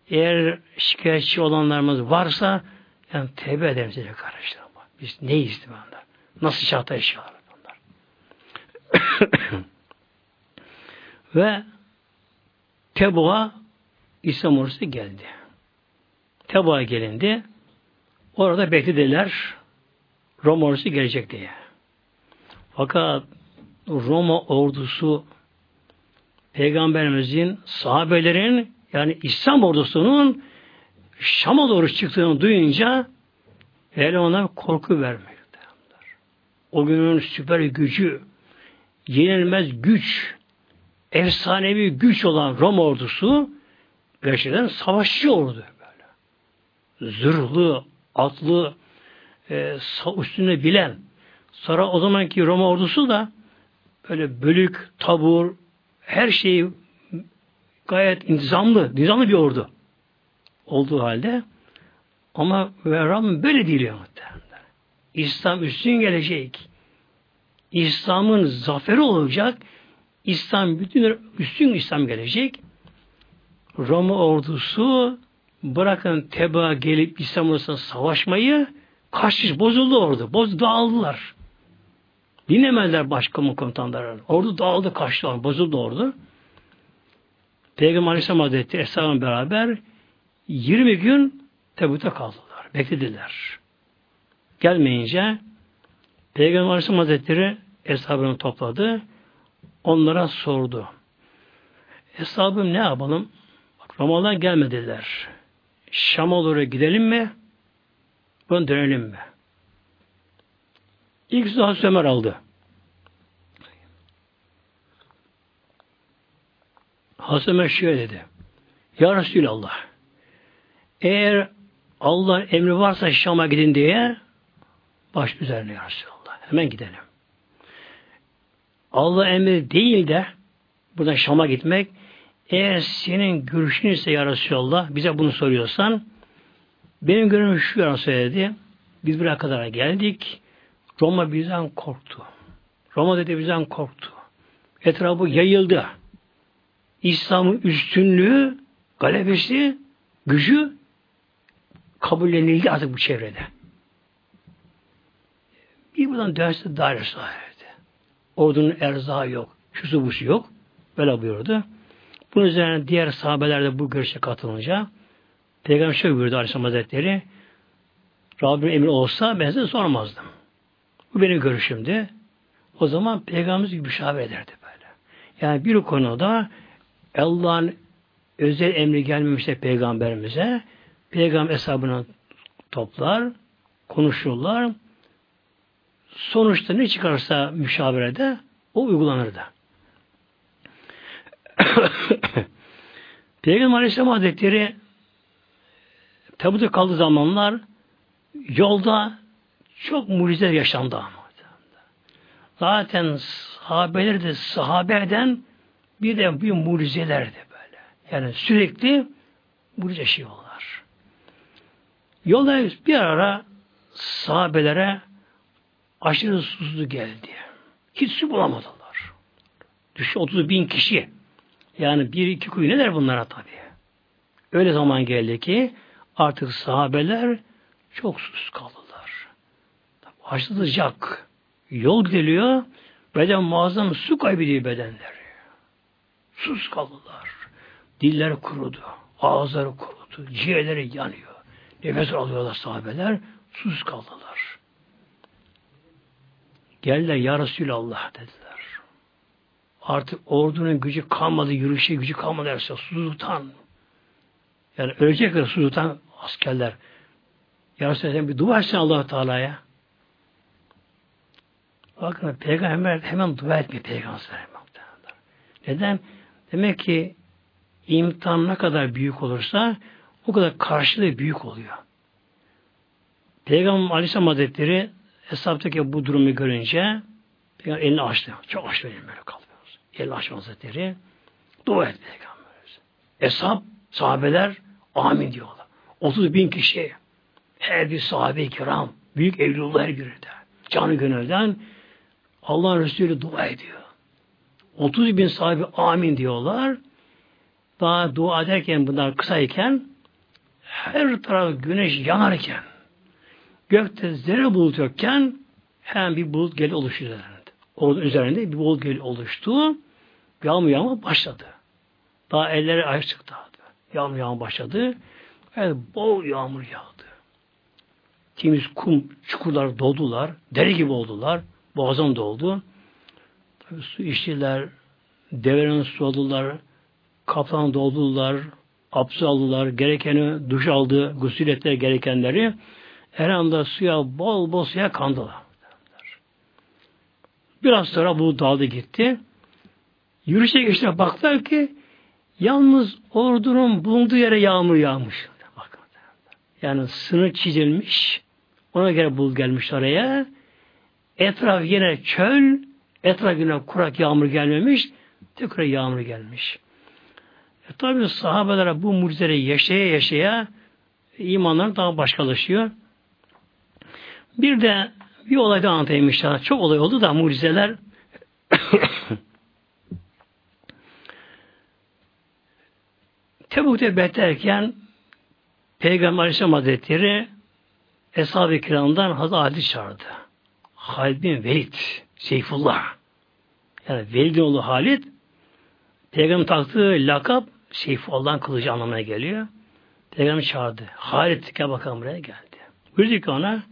eğer şikayetçi olanlarımız varsa yani tevbe edelim size kardeşlerim. Biz neyiz bunda? Nasıl çağda yaşıyorlar bunlar? Ve Tebu'a İslam ordusu geldi. Tebu'a gelindi. Orada beklediler. Roma ordusu gelecek diye. Fakat Roma ordusu Peygamberimizin, sahabelerin yani İslam ordusunun Şam'a doğru çıktığını duyunca hele ona korku vermiyor. O günün süper gücü, yenilmez güç, efsanevi güç olan Roma ordusu gerçekten savaşçı ordu böyle. Zırhlı, atlı, e, üstüne bilen. Sonra o zamanki Roma ordusu da böyle bölük, tabur, her şeyi gayet intizamlı, nizamlı bir ordu olduğu halde ama Rabbim böyle değil ya İslam üstün gelecek. İslam'ın zaferi olacak. İslam bütün üstün İslam gelecek. Roma ordusu bırakın Teba gelip İslam savaşmayı kaçış bozuldu ordu. Boz dağıldılar. Dinlemediler başka komutanları. Ordu dağıldı kaçtı. Bozuldu ordu. Peygamber Aleyhisselam Hazretleri Esra'nın beraber 20 gün Tebut'a kaldılar. Beklediler. Gelmeyince Peygamber Aleyhisselam Hazretleri hesabını topladı. Onlara sordu. Hesabım ne yapalım? Bak, Ramazan gelmediler. Şam'a doğru gidelim mi? Bunu dönelim mi? İlk sözü Hazreti Ömer aldı. Hazreti Ömer şöyle dedi. Ya Resulallah eğer Allah'ın emri varsa Şam'a gidin diye baş üzerine ya Resulallah. Hemen gidelim. Allah emri değil de buradan Şam'a gitmek eğer senin görüşün ise ya Resulallah bize bunu soruyorsan benim görüşüm şu yana söyledi. Biz buraya kadar geldik. Roma bizden korktu. Roma dedi bizden korktu. Etrafı yayıldı. İslam'ın üstünlüğü, galebesi, gücü kabullenildi artık bu çevrede. Bir buradan dönse daire sahibi. Ordunun erzağı yok. Şusu busu yok. Böyle buyurdu. Bunun üzerine diğer sahabeler de bu görüşe katılınca Peygamber şöyle buyurdu Aleyhisselam Hazretleri Rabbim emri olsa ben size sormazdım. Bu benim görüşümdü. O zaman Peygamberimiz gibi müşavir ederdi böyle. Yani bir konuda Allah'ın özel emri gelmemişse Peygamberimize Peygamber hesabına toplar, konuşurlar. Sonuçta ne çıkarsa müşavirede o uygulanır da. Peygamber Aleyhisselam Hazretleri tabuda kaldığı zamanlar yolda çok mucize yaşandı ama. Zaten sahabeler de sahabeden bir de bir mucizelerdi böyle. Yani sürekli mucize yaşıyorlar. Yolda bir ara sahabelere aşırı susuzluk geldi. Hiç su bulamadılar. Düşün 30 bin kişi. Yani bir iki kuyu ne der bunlara tabi. Öyle zaman geldi ki artık sahabeler çok sus kaldılar. Açılacak. Yol geliyor. Beden muazzam su kaybediyor bedenleri. Sus kaldılar. Diller kurudu. Ağızları kurudu. Ciğerleri yanıyor. Nefes alıyorlar sahabeler. Sus kaldılar. Geldiler ya Resulallah dediler. Artık ordunun gücü kalmadı, yürüyüşe gücü kalmadı derse susuzluktan. Yani ölecek kadar su tutan askerler. Ya Resulallah bir dua etsin allah Teala'ya. Bakın peygamber hemen dua etmiyor peygamber. Neden? Demek ki imtihan ne kadar büyük olursa o kadar karşılığı büyük oluyor. Peygamber Aleyhisselam Hazretleri hesaptaki bu durumu görünce Peygamber elini açtı. Çok açtı elini böyle kalıyoruz. Elini açtı Hazretleri. Dua et Peygamberimiz. Hesap, sahabeler amin diyorlar. 30 bin kişi her bir sahabe-i kiram büyük evlullah her birinde. Canı gönülden Allah Resulü dua ediyor. 30 bin sahibi amin diyorlar. Daha dua ederken bunlar kısayken her taraf güneş yanarken gökte zerre bulut yokken hemen bir bulut gel oluştu. Onun üzerinde bir bulut gel oluştu. Yağmur yağma başladı. Daha elleri ayrı çıktı. Yağmur yağma başladı. Evet, bol yağmur yağdı. Temiz kum çukurlar doldular. Dere gibi oldular. Boğazım doldu. Tabii su içtiler. Develerin su aldılar. Kaplan doldular. Abdest aldılar. Gerekeni duş aldı. Gusül ettiler gerekenleri. Her anda suya bol bol suya kandılar. Biraz sonra bu dağıldı gitti. Yürüyüşe geçtiler. Baktılar ki yalnız ordunun bulunduğu yere yağmur yağmış. Yani sınır çizilmiş. Ona göre bul gelmiş oraya. Etraf yine çöl, etraf yine kurak yağmur gelmemiş, tekrar yağmur gelmiş. E tabi sahabelere bu mucizeleri yaşaya yaşaya imanları daha başkalaşıyor. Bir de bir olay da anlatayım inşallah. Çok olay oldu da mucizeler. Tebuk'te beklerken Peygamber Aleyhisselam Hazretleri Eshab-ı Kiram'dan Hazreti Ali çağırdı. Halid bin Velid, Seyfullah. Yani Velid'in oğlu Halid, Peygamber taktığı lakap Seyfullah'ın kılıcı anlamına geliyor. Peygamber çağırdı. Halid gel bakalım buraya geldi. Buyurdu ki ona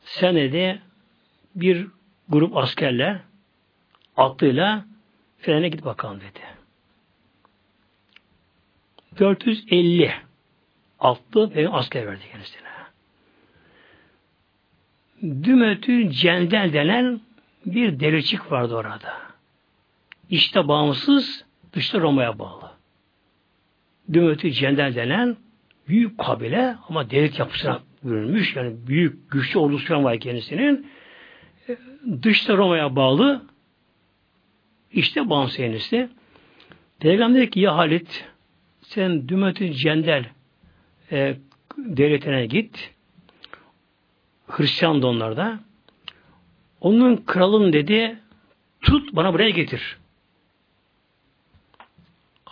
sen dedi bir grup askerle atlıyla frene git bakalım dedi. 450 atlı benim asker verdi kendisine. Dümetü cendel denen bir delicik vardı orada. İşte bağımsız, dışta Roma'ya bağlı. Dümetü cendel denen büyük kabile ama devlet yapısına bürünmüş. Yani büyük, güçlü ordusu var kendisinin. Dışta Roma'ya bağlı işte bağımsız kendisi. Peygamber dedi ki ya Halit sen Dümetü Cendel e, devletine git. Hristiyan da onlarda. Onun kralın dedi tut bana buraya getir.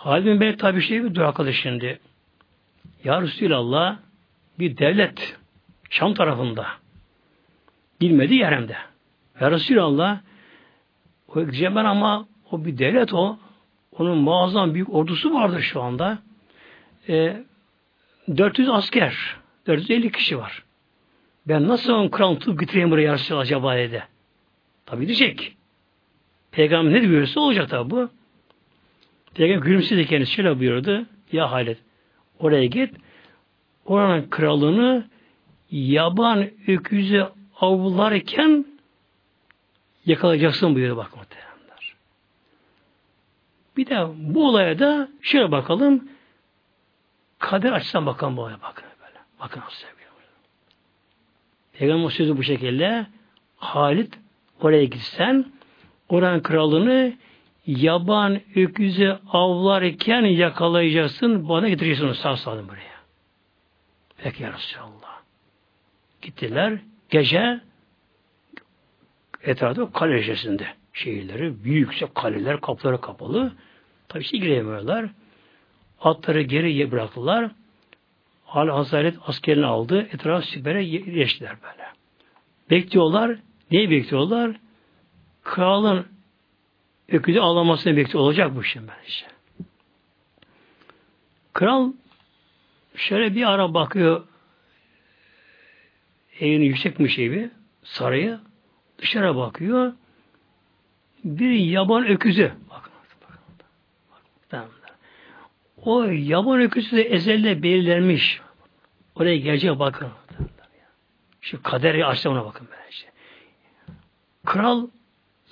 Halid bin Belek tabi şey bir dur arkadaş şimdi. Ya Resulallah bir devlet Şam tarafında bilmediği yerinde. Ya Resulallah o gideceğim ben ama o bir devlet o. Onun muazzam büyük ordusu vardır şu anda. E, 400 asker, 450 kişi var. Ben nasıl onun kralını tutup getireyim buraya yarışı acaba dedi. Tabi diyecek. Peygamber ne diyorsa olacak tabi bu. Peygamber gülümsedi kendisi şöyle buyurdu. Ya Halid oraya git. Oranın kralını yaban öküzü avlarken yakalayacaksın buyuruyor bak muhtemelenler. Bir de bu olaya da şöyle bakalım. Kader açısından bakalım bu olaya bakın böyle. Bakın nasıl Peygamber sözü bu şekilde Halit oraya gitsen oranın kralını yaban öküzü avlarken yakalayacaksın bana getireceksin sağ salim buraya. Peki ya Resulallah. Gittiler gece etrafta kale içerisinde şehirleri, büyükse kaleler, kapıları kapalı. Tabi işte giremiyorlar. Atları geri bıraktılar. Hal Hazaret askerini aldı. Etrafı sipere geçtiler böyle. Bekliyorlar. Neyi bekliyorlar? Kralın öküzü ağlamasını bekliyor. Olacak bu şimdi bence. Kral şöyle bir ara bakıyor evinin yüksekmiş evi sarayı dışarı bakıyor bir yaban öküzü bakın, bakın, bakın, O yaban öyküsü de ezelde belirlenmiş. Oraya gelecek bakın. Şu kaderi açtı ona bakın böylece. Kral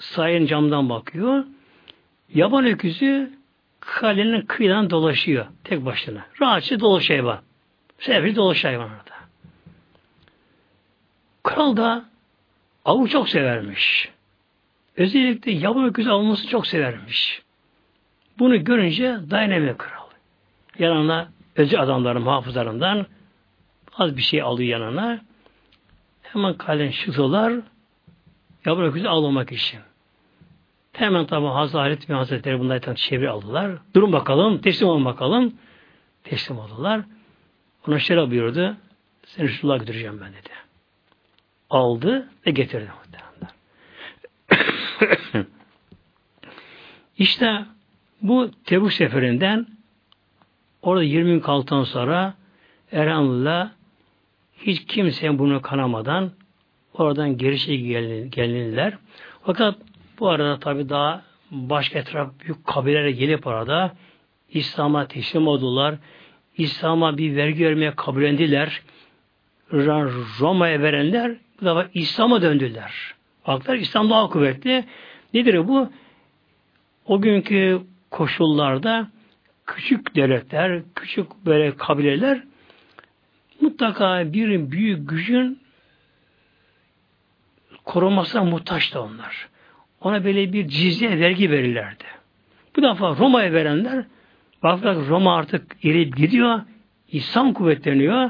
sayın camdan bakıyor. Yaban öküzü kalenin kıyıdan dolaşıyor tek başına. Rahatça dolaşıyor hayvan. Sefri dolaşıyor hayvan orada. Kral da avı çok severmiş. Özellikle yaban öküzü avlaması çok severmiş. Bunu görünce dayanamıyor kral. Yanına özel adamların muhafızlarından az bir şey alıyor yanına. Hemen kalenin çıktılar yaban öküzü avlamak için. Hemen tabi Hazreti Hazretleri bunları çeviri aldılar. Durun bakalım, teslim olun bakalım. Teslim oldular. Ona şöyle buyurdu. Seni Resulullah'a götüreceğim ben dedi. Aldı ve getirdi. İşte bu Tebuk seferinden orada 20 gün kaldıktan sonra Elhamdülillah hiç kimsenin bunu kanamadan oradan geri şey. Fakat bu arada tabi daha başka etraf büyük kabilelere gelip orada İslam'a teslim oldular. İslam'a bir vergi vermeye kabul ettiler. Roma'ya verenler bu defa İslam'a döndüler. Baklar İslam daha kuvvetli. Nedir bu? O günkü koşullarda küçük devletler, küçük böyle kabileler mutlaka bir büyük gücün korumasına muhtaçtı onlar. Ona böyle bir cizye vergi verirlerdi. Bu defa Roma'ya verenler baktılar Roma artık ileri gidiyor, İslam kuvvetleniyor.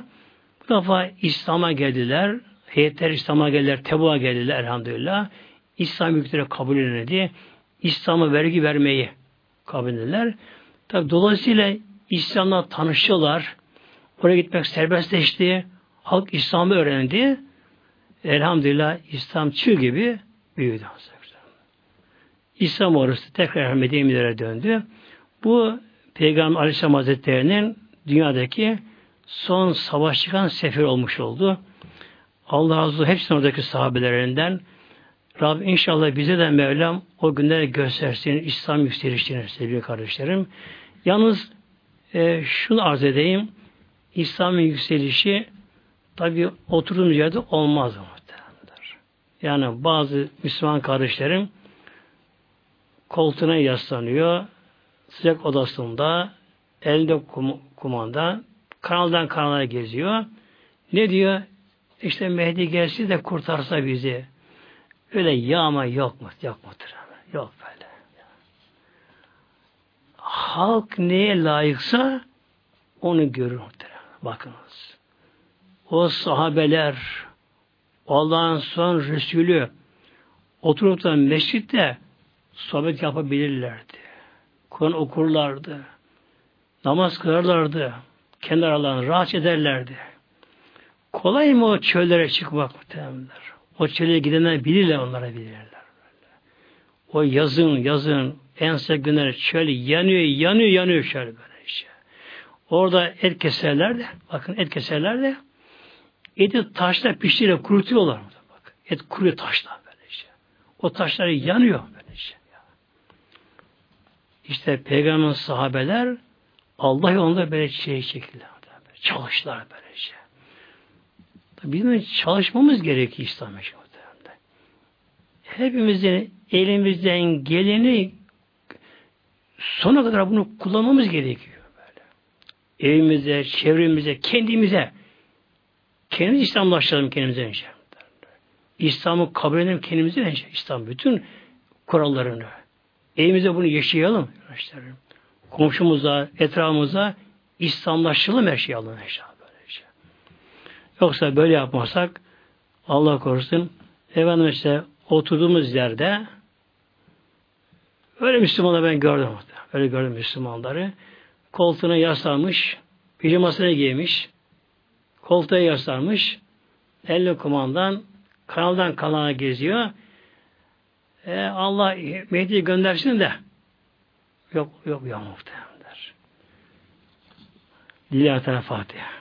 Bu defa İslam'a geldiler, heyetler İslam'a geldiler, Tebu'a geldiler elhamdülillah. İslam hükümleri kabul edildi. İslam'a vergi vermeyi kabul edildiler. Tabi dolayısıyla İslam'la tanışıyorlar. Oraya gitmek serbestleşti. Halk İslam'ı öğrendi. Elhamdülillah İslam çığ gibi büyüdü. İslam orası tekrar Medine'lere döndü. Bu Peygamber Aleyhisselam Hazretleri'nin dünyadaki son savaş çıkan sefer olmuş oldu. Allah razı olsun hepsinin oradaki sahabelerinden Rabbim inşallah bize de Mevlam o günleri göstersin, İslam yükselişini sevgili kardeşlerim. Yalnız e, şunu arz edeyim. İslam'ın yükselişi tabi oturduğumuz yerde olmaz muhtemelenler. Yani bazı Müslüman kardeşlerim koltuğuna yaslanıyor, sıcak odasında, elinde kum, kumanda, kanaldan kanala geziyor. Ne diyor? İşte Mehdi gelsin de kurtarsa bizi. Öyle yağma yok mu? Yok mu? Yok böyle. Halk neye layıksa onu görür muhtemelen. Bakınız. O sahabeler Allah'ın son Resulü oturup da mescitte sohbet yapabilirlerdi. Kur'an okurlardı. Namaz kılarlardı. Kendi aralarını rahat ederlerdi. Kolay mı o çöllere çıkmak muhtemelenler? O çöle gidenler bilirler onlara bilirler. O yazın yazın en sıcak günler çöl yanıyor yanıyor yanıyor şöyle böyle işte. Orada et keserler de bakın et keserler de eti taşla piştiyle kurutuyorlar. Bak, et kuruyor taşla böyle işte. O taşları yanıyor böyle işte. Peygamberin sahabeler Allah yolunda böyle şey şekilde çalıştılar böylece. Bizim çalışmamız gerekiyor İslam yaşamında. Hepimizin elimizden geleni sona kadar bunu kullanmamız gerekiyor. Böyle. Evimize, çevremize, kendimize kendimiz İslamlaştıralım kendimize önce. İslam'ı kabul edelim kendimize önce. İslam bütün kurallarını. Evimize bunu yaşayalım. Arkadaşlarım. Komşumuza, etrafımıza İslamlaştıralım her şeyi Allah'ın inşallah. Böylece. Yoksa böyle yapmazsak Allah korusun efendim işte oturduğumuz yerde öyle Müslümanları ben gördüm. Öyle gördüm Müslümanları. Koltuğuna yaslanmış, pijamasını giymiş, koltuğa yaslanmış, elle kumandan kanaldan kanala geziyor. E, Allah Mehdi'yi göndersin de yok yok ya muhtemelenler. Lillahi Teala Fatiha.